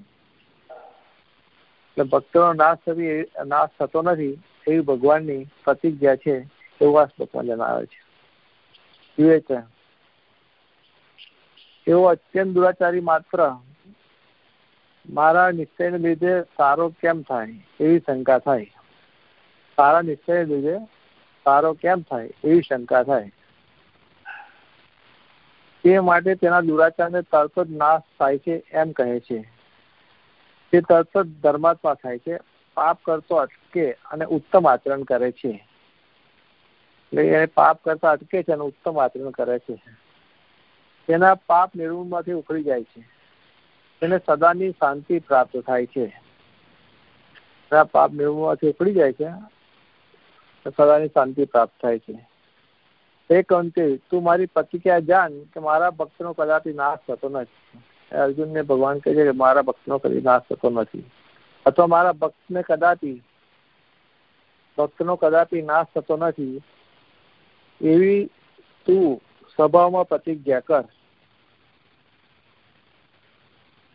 એટલે ભક્તોનો નાશ થતી નાશ થતો નથી એવી ભગવાનની પ્રતિજ્ઞા છે એવું આ શ્લોકમાં જણાવે છે. વિવેચન. એવો અત્યંત દુરાચારી માત્ર મારા નિશ્ચયને લીધે સારો કેમ થાય એવી શંકા થાય. સારા નિશ્ચયને લીધે સારો કેમ થાય એવી શંકા થાય. તે માટે તેના દુરાચારને તરત જ નાશ થાય છે એમ કહે છે. તે તરત જ ધર્માત્મા થાય છે. પાપ કરતો અટકે અને ઉત્તમ આચરણ કરે છે. એટલે એ પાપ કરતા અટકે છે અને ઉત્તમ આચરણ કરે છે. તેના પાપ નિર્મૂળમાંથી ઉખડી જાય છે. તેને સદાની શાંતિ પ્રાપ્ત થાય છે. તેના પાપ નિર્મૂળમાંથી ઉખડી જાય છે. સદાની શાંતિ પ્રાપ્ત થાય છે. એ કંતે, તું મારી પ્રતિક્રિયા જાણ કે મારા ભક્તનો કદાચ નાશ થતો નથી. અર્જુનને ભગવાન કહે છે કે મારા ભક્તનો કદી નાશ થતો નથી. અથવા મારા ભક્તને કદાપી, ભક્તનો કદાપી નાશ થતો નથી. એવી તું સ્વભાવમાં પ્રતિજ્ઞા કર.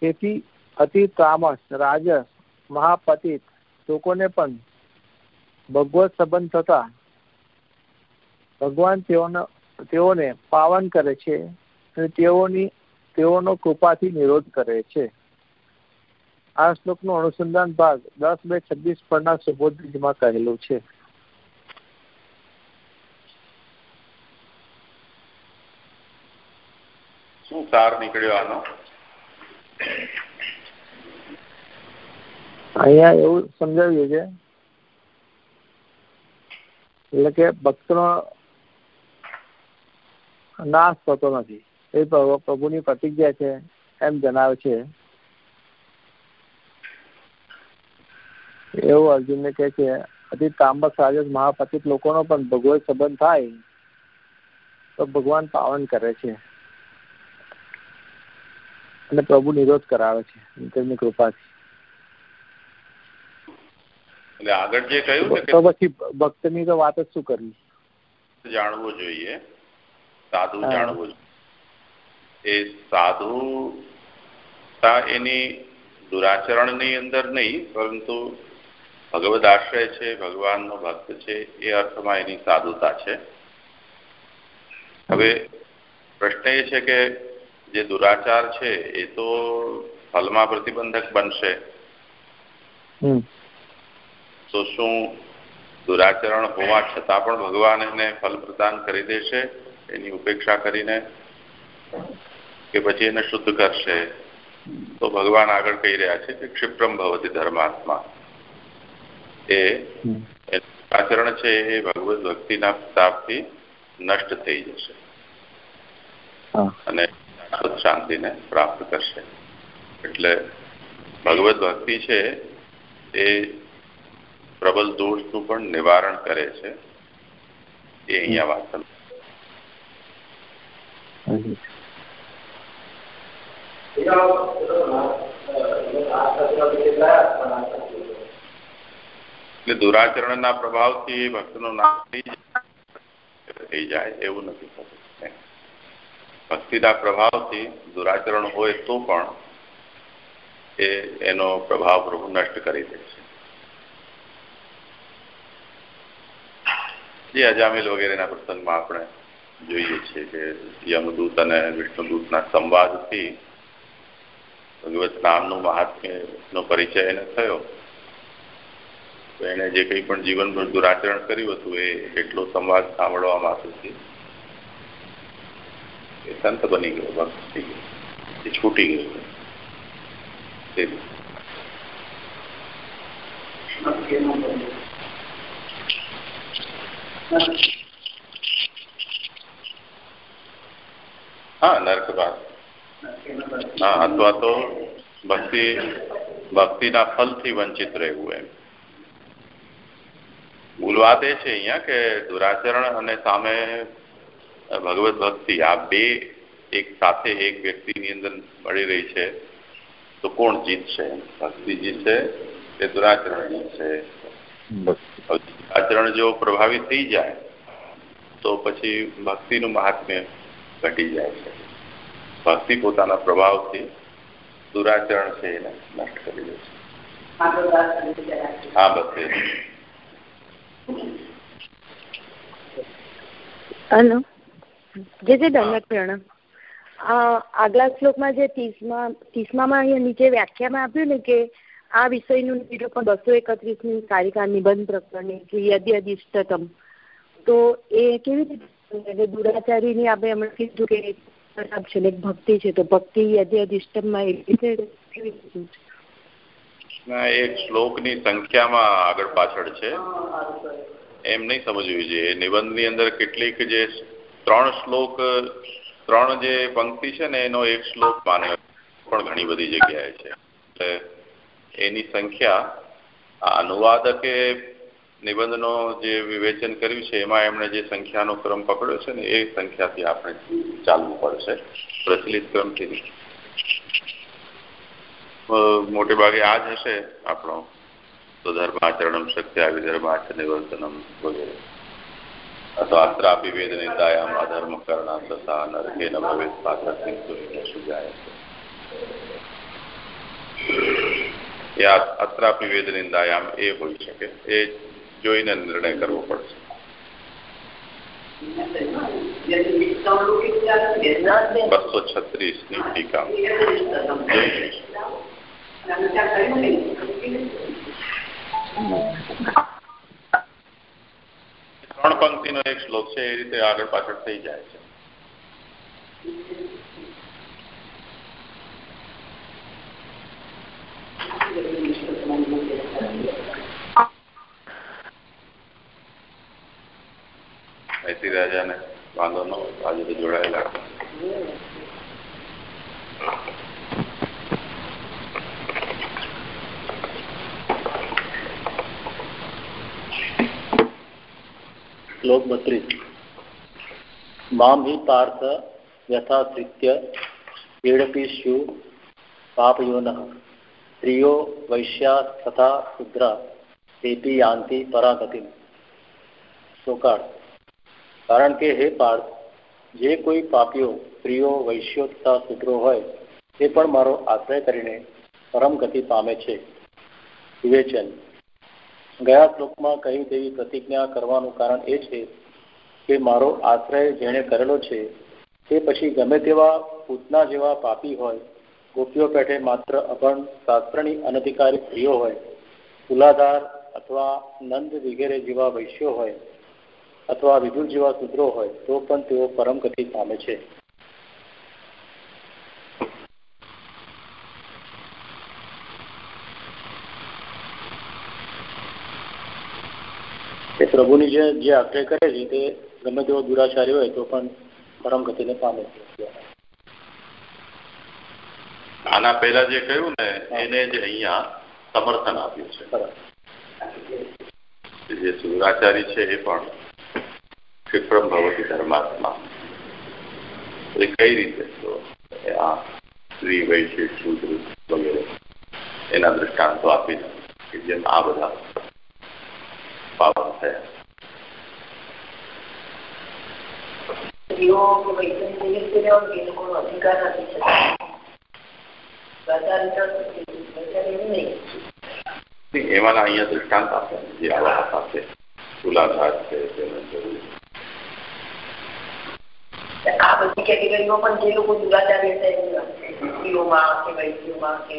તેથી અતિ તામસ, રાજસ, મહાપતિત લોકોને પણ ભગવત સંબંધ થતા ભગવાન તેઓને તેઓને પાવન કરે છે અને તેઓની તેઓનો કૃપાથી નિરોધ કરે છે. આ શ્લોકનું અનુસંધાન ભાગ દસ બે છવ્વીસ પરના સુબોધમાં કહેલું છે. શું સાર નીકળ્યો આનો? અહીંયા એવું સમજાવ્યું છે. એટલે કે ભક્તનો નાશ થતો નથી. એ પ્રભુની પ્રતિજ્ઞા છે એમ જણાવે છે. એવું અર્જુનને કહે છે અતિ તામસ રાજસ મહાપતિત લોકોનો પણ ભગવત સંબંધ થાય તો ભગવાન પાવન કરે છે. અને પ્રભુ નિરોધ કરાવે છે તેમની કૃપાથી. એટલે આગળ જે કહ્યું તો પછી ભક્તની તો વાત જ શું કરવી? જાણવું જોઈએ સાધુ જાણવું જોઈએ. એ સાધુતા એની દુરાચરણની અંદર નહીં પરંતુ ભગવદ આશ્રય છે ભગવાનનો ભક્ત છે એ અર્થમાં એની સાધુતા છે. હવે પ્રશ્ન એ છે કે જે દુરાચાર છે એ તો ફલમાં પ્રતિબંધક બનશે. તો શું દુરાચરણ હોવા છતાં પણ ભગવાન એને ફલ પ્રદાન કરી દેશે એની ઉપેક્ષા કરીને? કે પછી એને શુદ્ધ કરશે. તો ભગવાન આગળ કહી રહ્યા છે કે ક્ષિપ્રમ ભવતી ધર્માત્મા. એ આચરણ છે એ ભગવત ભક્તિના તાપથી નષ્ટ થઈ જશે. અને શાંતિને પ્રાપ્ત કરશે. એટલે ભગવત ભક્તિ છે એ પ્રબલ દોષનું પણ નિવારણ કરે છે. એ અહીંયા વાત એટલે દુરાચરણના પ્રભાવથી ભક્તનો નામ થઈ જાય એવું નથી થતું. ભક્તિના પ્રભાવથી દુરાચરણ હોય તો પણ એ એનો પ્રભાવ પ્રભુ નષ્ટ કરી દે છે. જે અજામિલ વગેરેના પ્રસંગમાં આપણે જોઈએ છીએ કે યમદૂત અને વિષ્ણુદૂતના સંવાદથી ભગવત નામનું મહાત્મ્યનો પરિચય એને થયો. તો એણે જે કંઈ પણ જીવનભર દુરાચરણ કર્યું હતું એ એટલો સંવાદ સાંભળવા માત્રથી એ સંત બની ગયો, ભક્ત થઈ ગયો. એ છૂટી ગયો. હા નર્કવાસ અથવા તો ભક્તિ, ભક્તિના ફલથી વંચિત રહેવું એમ. ભૂલ વાત એ છે અહીંયા કે દુરાચરણ અને સામે ભગવત ભક્તિ, આ બે એક સાથે એક વ્યક્તિની અંદર મળી રહી છે, તો કોણ જીતશે? ભક્તિ જીતશે કે દુરાચરણ જીતશે? આચરણ જો પ્રભાવિત થઈ જાય, તો પછી ભક્તિનું મહાત્મ્ય ઘટી જાય છે. ભક્તિ પોતાના પ્રભાવથી દુરાચરણ છે એને નષ્ટ કરી દે છે. હા હલો. જે જે દંડક પ્રણામ આગલા શ્લોકમાં જે ત્રીસમાં ત્રીસમાં અહીંયા નીચે વ્યાખ્યામાં આપ્યું ને કે આ વિષયનું નિરૂપણ બસો એકત્રીસની કારિકા નિબંધ પ્રકરણની કે યદ્યદિષ્ટતમ તો એ કેવી રીતે દુરાચારીની આપણે હમણાં કીધું કે એક ભક્તિ છે. તો ભક્તિ કેવી રીતે એક શ્લોકની સંખ્યામાં આગળ પાછળ છે. એમ નહીં સમજવું જોઈએ. નિબંધની અંદર કેટલીક જે ત્રણ શ્લોક, ત્રણ જે પંક્તિ છે ને, એનો એક શ્લોક માને પણ ઘણી બધી જગ્યાએ છે. એટલે એની સંખ્યા અનુવાદકે નિબંધનો જે વિવેચન કર્યું છે, એમાં એમણે જે સંખ્યાનો ક્રમ પકડ્યો છે ને, એ સંખ્યાથી આપણે ચાલવું પડશે, પ્રચલિત ક્રમથી મોટે ભાગે આ જ હશે આપણો તો ધર્માચરણમ શક્ત્યા વિધર્માચ નિવર્તનમ વગેરે. અથવા અત્રાપી વેદ નિંદાયામ અધર્મ કરણા તથા નરકે ન ભવેત નિંદાયામ એ હોઈ શકે. એ જોઈને નિર્ણય કરવો પડશે. બસો છત્રીસની ટીકા. ત્રણ પંક્તિનો એક શ્લોક છે, એ રીતે આગળ પાછળ થઈ જાય છે મૈત્રી રાજાને વાંધો ન આજે તો જોડાયેલા શ્લોક બત્રીસ મામ હિ પાર્થ યથાશ્રિત્ય પીડપીષ્યુ પાપયોન સ્ત્રીઓ વૈશ્યા તથા શુદ્રા તેથી યાંતિ પરાગતિ શોકાળ કારણ કે હે પાર્થ જે કોઈ પાપીઓ સ્ત્રીઓ વૈશ્યો તથા શુદ્રો હોય તે પણ મારો આશ્રય કરીને પરમ ગતિ પામે છે વિવેચન ગયા શ્લોકમાં કહ્યું તેવી પ્રતિજ્ઞા કરવાનું કારણ એ છે કે મારો આશ્રય જેણે કરેલો છે, તે પછી ગમે તેવા પૂતના જેવા પાપી હોય, ગોપીઓ પેઠે માત્ર અભણ શાસ્ત્રની અનધિકારી સ્ત્રીઓ હોય તુલાધાર અથવા નંદ વગેરે જેવા વૈશ્યો હોય, અથવા વિદુર જેવા સૂત્રો હોય, તો પણ તેઓ પરમ ગતિ પામે છે. પ્રભુની જે જે આશ્રય કરે છે, તે ગમે તેવો દુરાચારી હોય તો પણ પરમ ગતિને પામે છે. આના પહેલા જે કહ્યું ને એને જ અહીંયા સમર્થન આપ્યું છે. જે સુરાચારી છે એ પણ વિક્રમ ભગવતી ધર્માત્મા એ કઈ રીતે? તો આ સ્ત્રી વૈશ્વિક શુદ્ર વગેરે એના દ્રષ્ટાંતો આપીને કે જેમ આ બધા પાવન થયા. સ્ત્રીઓ કે વૈષ્ણવ એ લોકોનો અધિકાર નથી એમાંના અહીંયા દૃષ્ટાંત આપે જે આવા સાથે તુલાધાર છે આ બધી કેટેગરીમાં પણ જે લોકો છે સ્ત્રીઓમાં કે વૈશ્યોમાં કે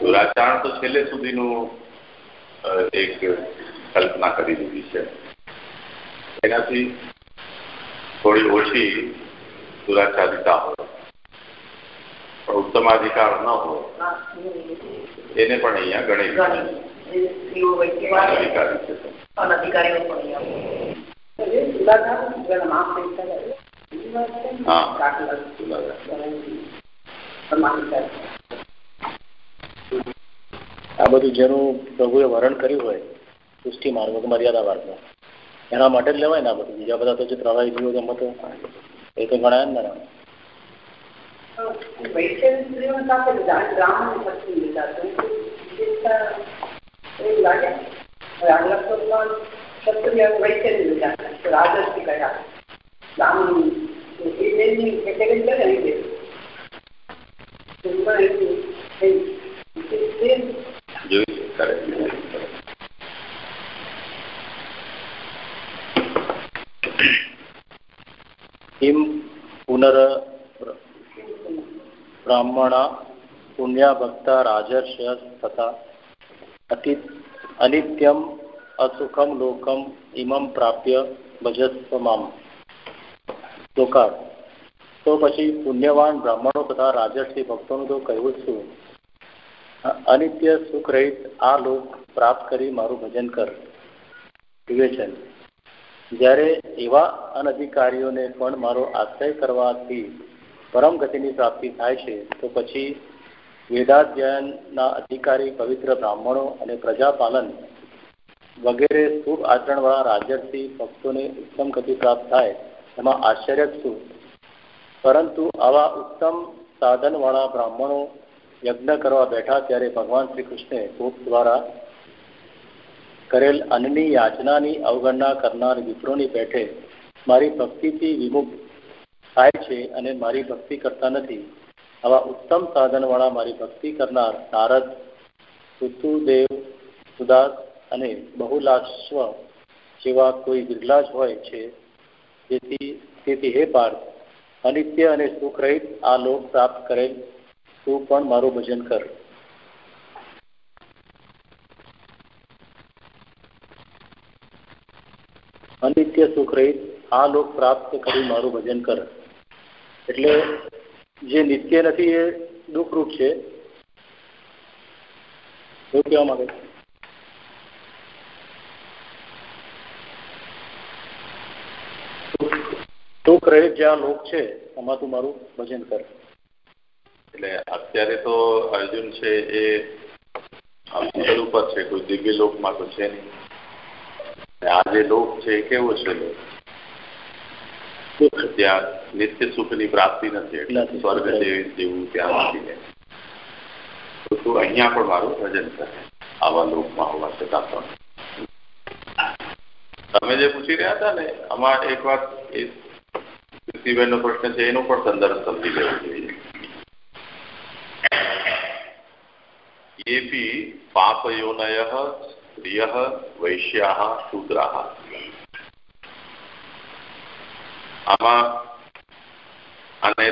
દુરાચાર તો છેલ્લે સુધીનું એક કલ્પના કરી દીધી છે. એનાથી થોડી ઓછી દુરાચારિતા હોય. પણ ઉત્તમાધિકાર ન હોય. એને પણ અહીંયા ગણી અધિકારી છે. અનધિકારીઓ આ બધું જેનું પ્રભુએ વર્ણન કર્યું હોય સૃષ્ટિ માર્ગ, મર્યાદા માર્ગો. એના માટે જ લેવાય ને બધું. બીજા બધા તો જે પ્રવાહી જીવો એમાં તો એ તો ગણાય ને જોઈ કરે કિમ પુનર બ્રાહ્મણા પુણ્યા ભક્તા રાજર્ષય તથા અતિ અનિત્યમ અસુખમ લોકમ ઇમમ પ્રાપ્ય ભજસ્વ મામ લોકાર તો પછી પુણ્યવાન બ્રાહ્મણો તથા રાજર્ષિ ભક્તોનું તો કહ્યું છું અનિત્ય સુખ રહિત આ લોક પ્રાપ્ત કરી મારું ભજન કર વિવેચન જ્યારે એવા અનધિકારીઓને પણ મારો આશ્રય કરવાથી પરમ ગતિની પ્રાપ્તિ થાય છે, તો પછી વેદાધ્યયનના અધિકારી પવિત્ર બ્રાહ્મણો અને પ્રજાપાલન વગેરે શુભ આચરણવાળા રાજર્ષિ ભક્તોને ઉત્તમ ગતિ પ્રાપ્ત થાય, એમાં આશ્ચર્ય શું પરંતુ આવા ઉત્તમ સાધનવાળા બ્રાહ્મણો યજ્ઞ કરવા બેઠા ત્યારે ભગવાન શ્રી કૃષ્ણે કોપ દ્વારા કરેલ અન્નની યાચનાની અવગણના કરનાર વિપ્રોની પેઠે મારી ભક્તિથી વિમુખ થાય છે અને મારી ભક્તિ કરતા નથી. આવા ઉત્તમ સાધનવાળા મારી ભક્તિ કરનાર નારદ ઋતુદેવ સુદાસ અને બહુલાશ્વ જેવા કોઈ બિરલા જ હોય છે. જેથી તેથી હે પાર્થ, અનિત્ય અને સુખ રહિત આ લોક પ્રાપ્ત કરેલ, તું પણ મારું ભજન કર. અનિત્ય સુખ રહિત આ લોક પ્રાપ્ત કરી મારું ભજન કર. એટલે જે નિત્ય નથી એ દુઃખરૂપ છે. એવું કહેવા માંગે સુખ રહિત જે આ લોક છે, એમાં તું મારું ભજન કર. એટલે અત્યારે તો અર્જુન છે એ ઉપર છે, કોઈ દિવ્ય લોકમાં તો છે નહીં. આ જે લોક છે એ કેવો છે? લોક ત્યાં? નિત્ય સુખની પ્રાપ્તિ નથી એટલે સ્વર્ગ જેવું ત્યાં નથી તો તું અહીંયા પણ મારું ભજન કરે આવા લોકમાં હોવા છતાં પણ. તમે જે પૂછી રહ્યા હતા ને આમાં એક વાત એ નો પ્રશ્ન છે એનો પણ સંદર્ભ સમજી લેવો જોઈએ. એપી પાપયોનય સ્ત્રિય वैश्या, शूद्रा। આમાં આને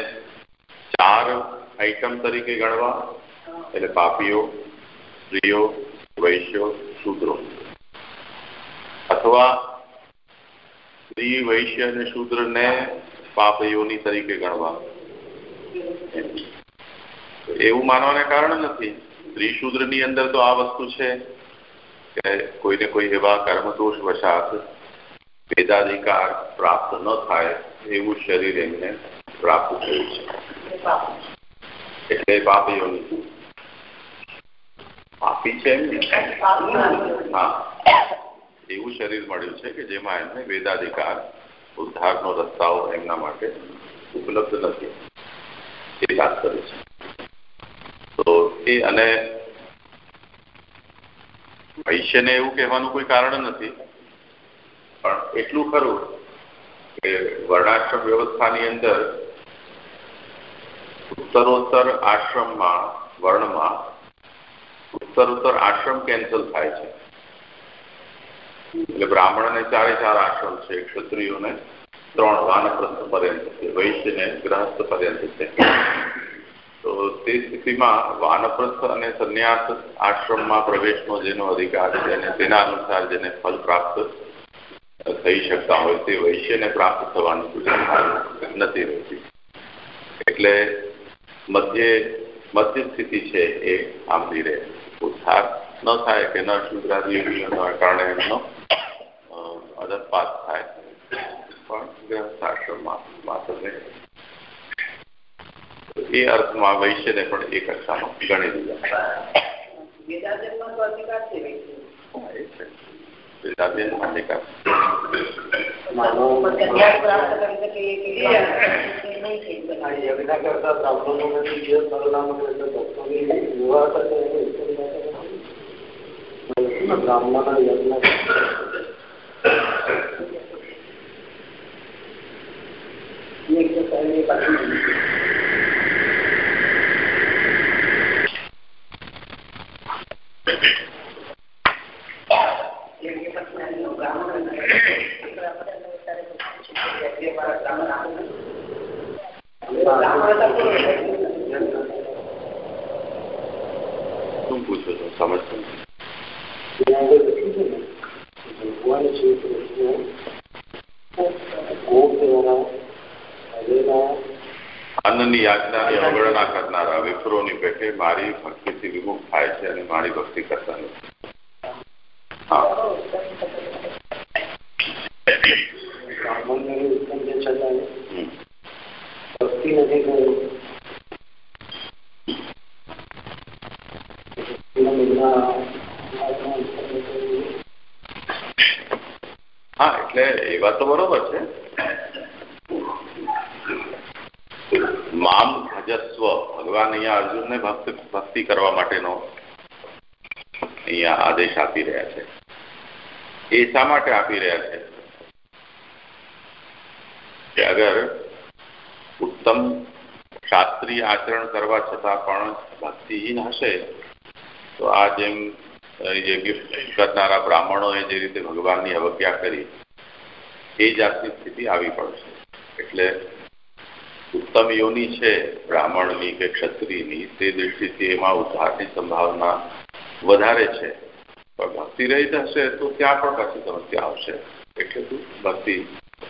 ચાર આઈટમ તરીકે ગણવા એટલે પાપીઓ સ્ત્રીઓ વૈશ્યો શૂદ્રો અથવા સ્ત્રી વૈશ્ય અને શૂદ્રને પાપયોની તરીકે ગણવા એવું માનવાને કારણ નથી સ્ત્રી શૂદ્રની અંદર તો આ વસ્તુ છે કે કોઈને કોઈ એવા કર્મદોષ વશાત વેદાધિકાર પ્રાપ્ત ન થાય, એવું શરીર એમને પ્રાપ્ત થયું છે. એટલે પાપ પાપી છે હા. એવું શરીર મળ્યું છે કે જેમાં એમને વેદાધિકાર, ઉદ્ધારનો રસ્તાઓ એમના માટે ઉપલબ્ધ નથી. એ વાત કરે છે. તો એ અને વૈશ્યને એવું કહેવાનું કોઈ કારણ નથી. પણ એટલું ખરું કે વર્ણાશ્રમ વ્યવસ્થાની અંદર ઉત્તરોત્તર આશ્રમમાં, વર્ણમાં ઉત્તરોત્તર આશ્રમ કેન્સલ થાય છે. એટલે બ્રાહ્મણને ચારે ચાર આશ્રમ છે, ક્ષત્રિયોને ત્રણ, વાનપ્રસ્થ પર્યંત છે, વૈશ્યને ગ્રહસ્થ પર્યંત છે. તો તે સ્થિતિમાં વાનપ્રસ્થ અને સંન્યાસ આશ્રમમાં પ્રવેશનો જેનો અધિકાર છે અને તેના અનુસાર જેને ફલ પ્રાપ્ત થઈ શકતા હોય તે વૈશ્યને પ્રાપ્ત થવાની નથી રહેતી. એટલે મધ્ય મધ્ય સ્થિતિ છે એ આંબી રહે. ઉત્થાર ન થાય કે ન શુદ્રાદિના કારણે એમનો અદરપાત થાય. પણ ગ્રહસ્થાશ્રમમાં માત્ર એ અર્થમાં વૈશ્યને પણ એક કક્ષામાં ગણી દીધા. બ્રાહ્મણ યજ્ઞ શું પૂછો છો સમજ ભગવાન શ્રી કૃષ્ણ ગોપ દ્વારા અન્નની યાચનાની અવગણના કરનારા વિપ્રોની પેટે મારી ભક્તિથી વિમુખ થાય છે અને મારી ભક્તિ કરતા નથી હા બ્રાહ્મણને ઉત્તમ છે છતાં ભક્તિ નથી કરી હા એટલે એ વાત તો બરોબર છે મામ ભજસ્વ ભગવાન અહીંયા અર્જુનને ભક્ત ભક્તિ કરવા માટેનો અહીંયા આદેશ આપી રહ્યા છે. એ શા માટે આપી રહ્યા છે? કે અગર ઉત્તમ શાસ્ત્રીય આચરણ કરવા છતાં પણ ભક્તિહીન હશે, તો આ જેમ યજ્ઞ કરનારા બ્રાહ્મણોએ જે રીતે ભગવાનની અવજ્ઞા કરી, એ જાતની સ્થિતિ આવી પડશે. એટલે ઉત્તમ યોની છે બ્રાહ્મણની કે ક્ષત્રિયની તે દ્રષ્ટિથી એમાં ઉદ્ધારની સંભાવના વધારે છે. પણ ભક્તિ રહિત હશે તો ત્યાં પણ પાછી સમસ્યા આવશે. એટલે તું ભક્તિ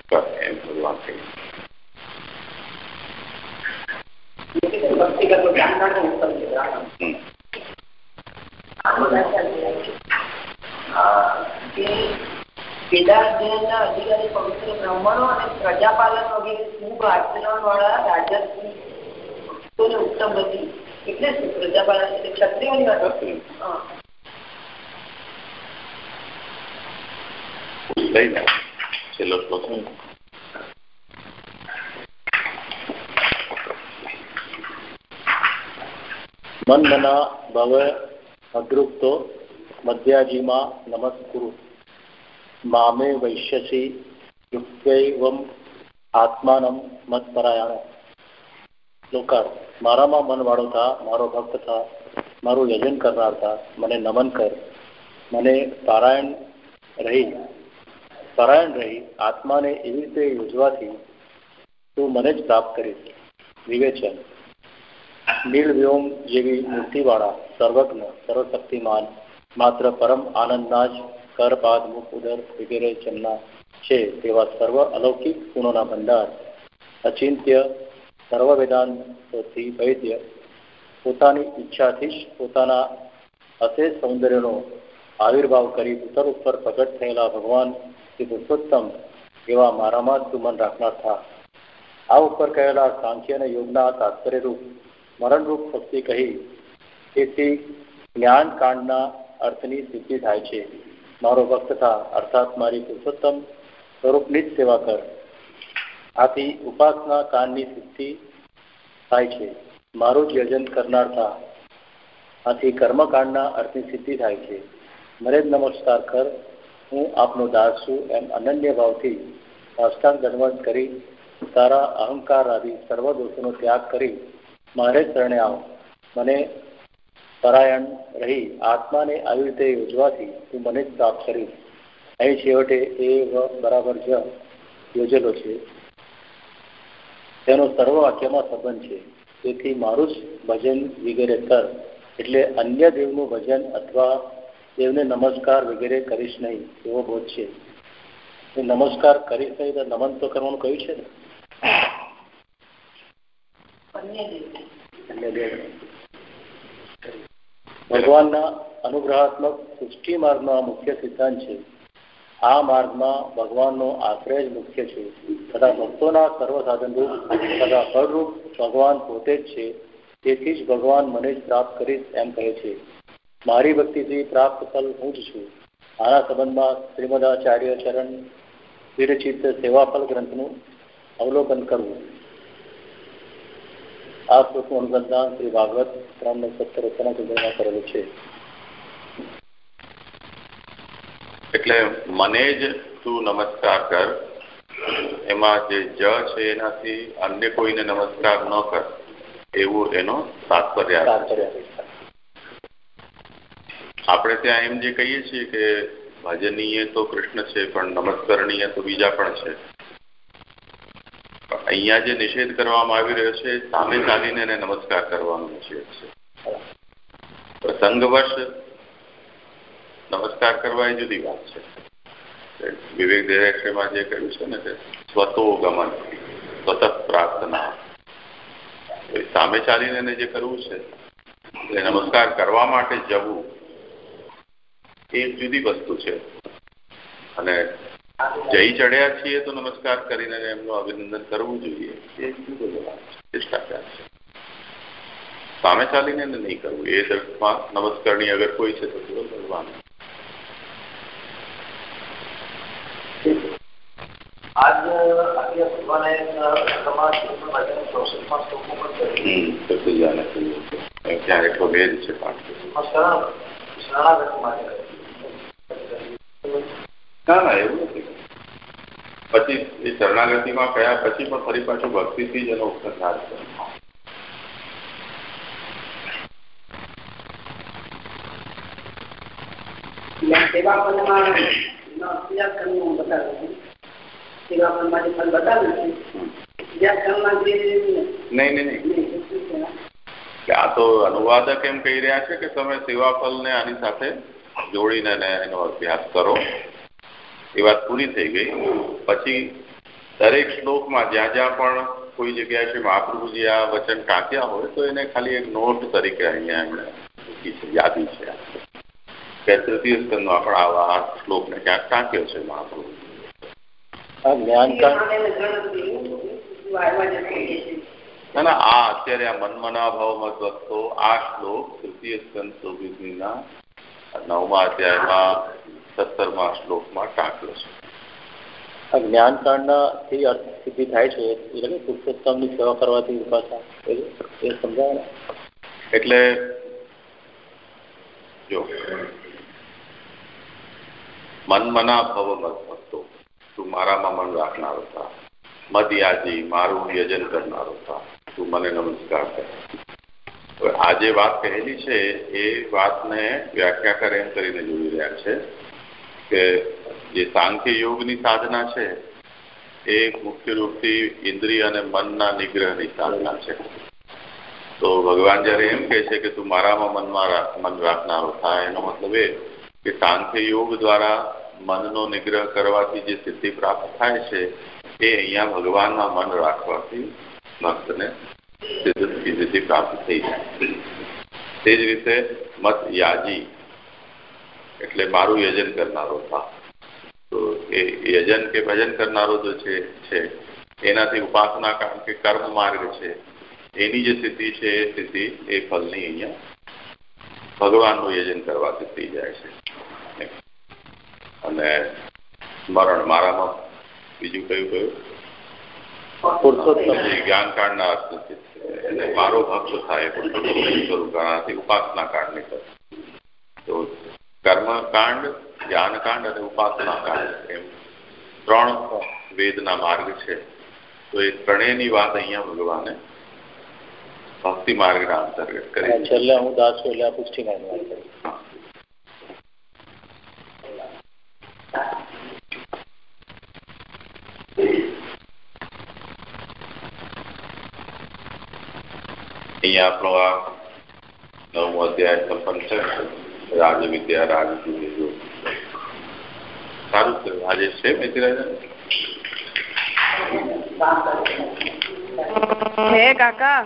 કર એમ ભગવાન કહ્યું ભક્તિ વેદાધ્યયનના અધિકારી પવિત્ર બ્રાહ્મણો અને પ્રજાપાલન વગેરે ખૂબ આચરણ વાળા રાજસની ઉત્તમ હતી. એટલે પ્રજાપાલન એટલે ક્ષત્રિયોની શ્લોક મન્મના ભવ અદૃપ્તો મધ્યાજીમાં નમસ્કુરુ. મામે વૈશ્યસી યુક્તૈવમ આત્માનમ મતપરાયણ લોકાર મારામાં મન વાળો મારો ભક્ત થા મારું યજન કરનાર થા મને નમન કર મને પારાયણ રહી પારાયણ રહી આત્માને એવી રીતે યોજવાથી તું મને જ પ્રાપ્ત કરીશ વિવેચન નીળ વ્યોમ જેવી મૂર્તિવાળા સર્વજ્ઞ સર્વશક્તિમાન માત્ર પરમ આનંદના જ કર પાદ મુખ ઉદર વગેરે જમના છે તેવા સર્વ અલૌકિક ગુણોના ભંડાર. અચિંત્ય સર્વ વેદાંતોથી વૈદ્ય પોતાની ઈચ્છાથી જ પોતાના અશેષ સૌંદર્યનો આવિર્ભાવ કરી ઉત્તર ઉપર પ્રગટ થયેલા ભગવાન શ્રી પુરુષોત્તમ એવા મારામાં જ મન રાખનાર થા. આ ઉપર કહેલા સાંખ્ય અને યોગના તાત્પર્યરૂપ મરણરૂપ ભક્તિ કહી, તેથી જ્ઞાન કાંડના અર્થની સિદ્ધિ થાય છે. મારો ભક્ત થા, અર્થાત મારી પુરુષોત્તમ સ્વરૂપની જ સેવા કર. આથી ઉપાસના કાંડની સિદ્ધિ થાય છે. મારું જ યજન કરનાર થા. આથી કર્મકાંડના અર્થની સિદ્ધિ થાય છે. મને જ નમસ્કાર કર. હું આપનો દાસ છું. એમ અનન્ય ભાવથી સાષ્ટાંગ દંડવત કરી તારા અહંકાર આદિ સર્વ દોષોનો ત્યાગ કરી મારે શરણે આવ. મને પરાયણ રહી આત્માને આવી રીતે યોજવાથી તું મને જ પ્રાપ્ત કરીશ. અહીં છેવટે એ બરાબર જ યોજેલો છે. તેનો સર્વ વાક્યમાં સંબંધ છે. તેથી મારું જ ભજન વગેરે કર એટલે અન્ય દેવનું ભજન અથવા દેવને નમસ્કાર વગેરે કરીશ નહીં એવો બોધ છે. નમસ્કાર કરીશ નહીં તો નમન તો કરવાનું કહ્યું છે ને? ભગવાનના અનુગ્રહાત્મક સૃષ્ટિ માર્ગનો આ મુખ્ય સિદ્ધાંત છે. આ માર્ગમાં ભગવાનનો આશ્રય જ મુખ્ય છે. તથા ભક્તોના સર્વ સાધનરૂપ તથા ફળરૂપ ભગવાન પોતે જ છે. તેથી જ ભગવાન મને જ પ્રાપ્ત કરીશ એમ કહે છે. મારી ભક્તિથી પ્રાપ્ત ફલ હું જ છું. આના સંબંધમાં શ્રીમદાચાર્ય ચરણ વિરચિત સેવાફલ ગ્રંથનું અવલોકન કરવું. આ શ્લોકનું અનુસંધાન શ્રી ભાગવત ત્રણ સત્તર રચના કરેલું છે. એટલે મને જ તું નમસ્કાર કર. એમાં જે જ છે એનાથી અન્ય કોઈને નમસ્કાર ન કર. એવું એનો તાત્પર્ય આપણે ત્યાં એમ જે કહીએ છીએ કે ભજનીય તો કૃષ્ણ છે પણ નમસ્કરણીય તો બીજા પણ છે. અહીંયા જે નિષેધ કરવામાં આવી રહ્યો છે, સામે ચાલીને એને નમસ્કાર કરવાનો નિષેધ છે. પ્રસંગવશ નમસ્કાર કરવા એ જુદી વાત છે. વિવેક દેરાક્ષમાં જે કહ્યું છે ને કે સ્વતો ગમન, સ્વતઃ પ્રાર્થના. સામે ચાલીને એને જે કરવું છે, એ નમસ્કાર કરવા માટે જવું એ જુદી વસ્તુ છે. અને જઈ ચડ્યા છીએ તો નમસ્કાર કરીને એમનું અભિનંદન કરવું જોઈએ. એ જુદો શિષ્ટાચાર છે. સામે ચાલીને નહીં કરવું. એ દર્શમાં નમસ્કારની અગર કોઈ છે તો પૂરો ભગવાન આજ આજે ભગવાને ચોસઠમાં પણ ત્યાં એટલો ભેદ છે. પાઠ. શરણાગત માટે. ના ના એવું નથી. પછી એ શરણાગતિમાં કયા પછી પણ ફરી પાછું ભક્તિથી જ એનો ઉપસંહાર છે. સેવાપનમાં અભ્યાસ કરવું બતાવ્યું સેવાપનમાં જે ફળ બતાવ્યું છે નહીં નહીં નહીં. આ તો અનુવાદક એમ કહી રહ્યા છે કે તમે સેવાફલને આની સાથે જોડીને એનો અભ્યાસ કરો. એ વાત પૂરી થઈ ગઈ. પછી દરેક શ્લોકમાં જ્યાં જ્યાં પણ કોઈ જગ્યાએ છે મહાપ્રભુજી આ વચન ટાંક્યા હોય તો એને ખાલી એક નોટ તરીકે અહીંયા એમણે મૂકી છે યાદી છે. કે તૃતીય સ્કંદમાં આપણે આવા શ્લોકને ક્યાંક ટાંક્યો છે મહાપ્રભુ ના ના આ અત્યારે આ મનમના ભાવમાં વસ્તો આ શ્લોક તૃતીય સ્કંદ ચોવીસમીના નવમા અધ્યાયમાં સત્તરમા શ્લોકમાં ટાંક્યો છે. જ્ઞાનકાંડના થી અર્થ સિદ્ધિ થાય છે એટલે પુરુષોત્તમની સેવા કરવાથી ઉપાસના એ સમજાય ને એટલે જો મન મના ભવ મત ભક્તો તું મારામાં મન રાખનારો હતા મદયાજી મારું યજન કરનારો હતા તું મને નમસ્કાર કર. હવે આ જે વાત કહેલી છે એ વાતને વ્યાખ્યાકાર એમ કરીને જોઈ રહ્યા છે. કે જે સાંખ્ય યોગની સાધના છે, એ મુખ્ય રૂપથી ઇન્દ્રિય અને મનના નિગ્રહની સાધના છે. તો ભગવાન જયારે એમ કહે છે કે તું મારામાં મનમાં મન રાખનારો થાય, એનો મતલબ એ કે સાંખ્ય યોગ દ્વારા મનનો નિગ્રહ કરવાથી જે સિદ્ધિ પ્રાપ્ત થાય છે, એ અહીંયા ભગવાનમાં મન રાખવાથી ભક્તને સિદ્ધિ પ્રાપ્ત થઈ જાય. તે જ રીતે મત યાજી. એટલે મારું યજન કરનારો થા. તો એ યજન કે ભજન કરનારો જો છે એનાથી ઉપાસના કારણ કે કર્મ માર્ગ છે એની જે સ્થિતિ છે એ સ્થિતિ એ ફલની અહીંયા ભગવાનનું યજન કરવાથી થઈ જાય છે. અને સ્મરણ મારામાં બીજું કયું કયું? પુરુષોત્તમ. જ્ઞાનકાંડના અર્થ એટલે મારો ભક્ત થાય પુરુષોત્તમ સ્વરૂપ ગણાથી ઉપાસના કાંડની તો કર્મકાંડ જ્ઞાનકાંડ અને ઉપાસના કાંડ એમ ત્રણ વેદના માર્ગ છે. તો એ ત્રણેયની વાત અહીંયા ભગવાને ભક્તિ માર્ગના અંતર્ગત કરી. છેલ્લે હું દાસ છું એટલે આ પુષ્ટિ માર્ગ અહીંયા આપણો આ નવમો અધ્યાય સંપન્ન છે. રાજ વિદ્યા રાજ જો સારું થયું આજે છે મેત્રીરાજા? હે કાકા.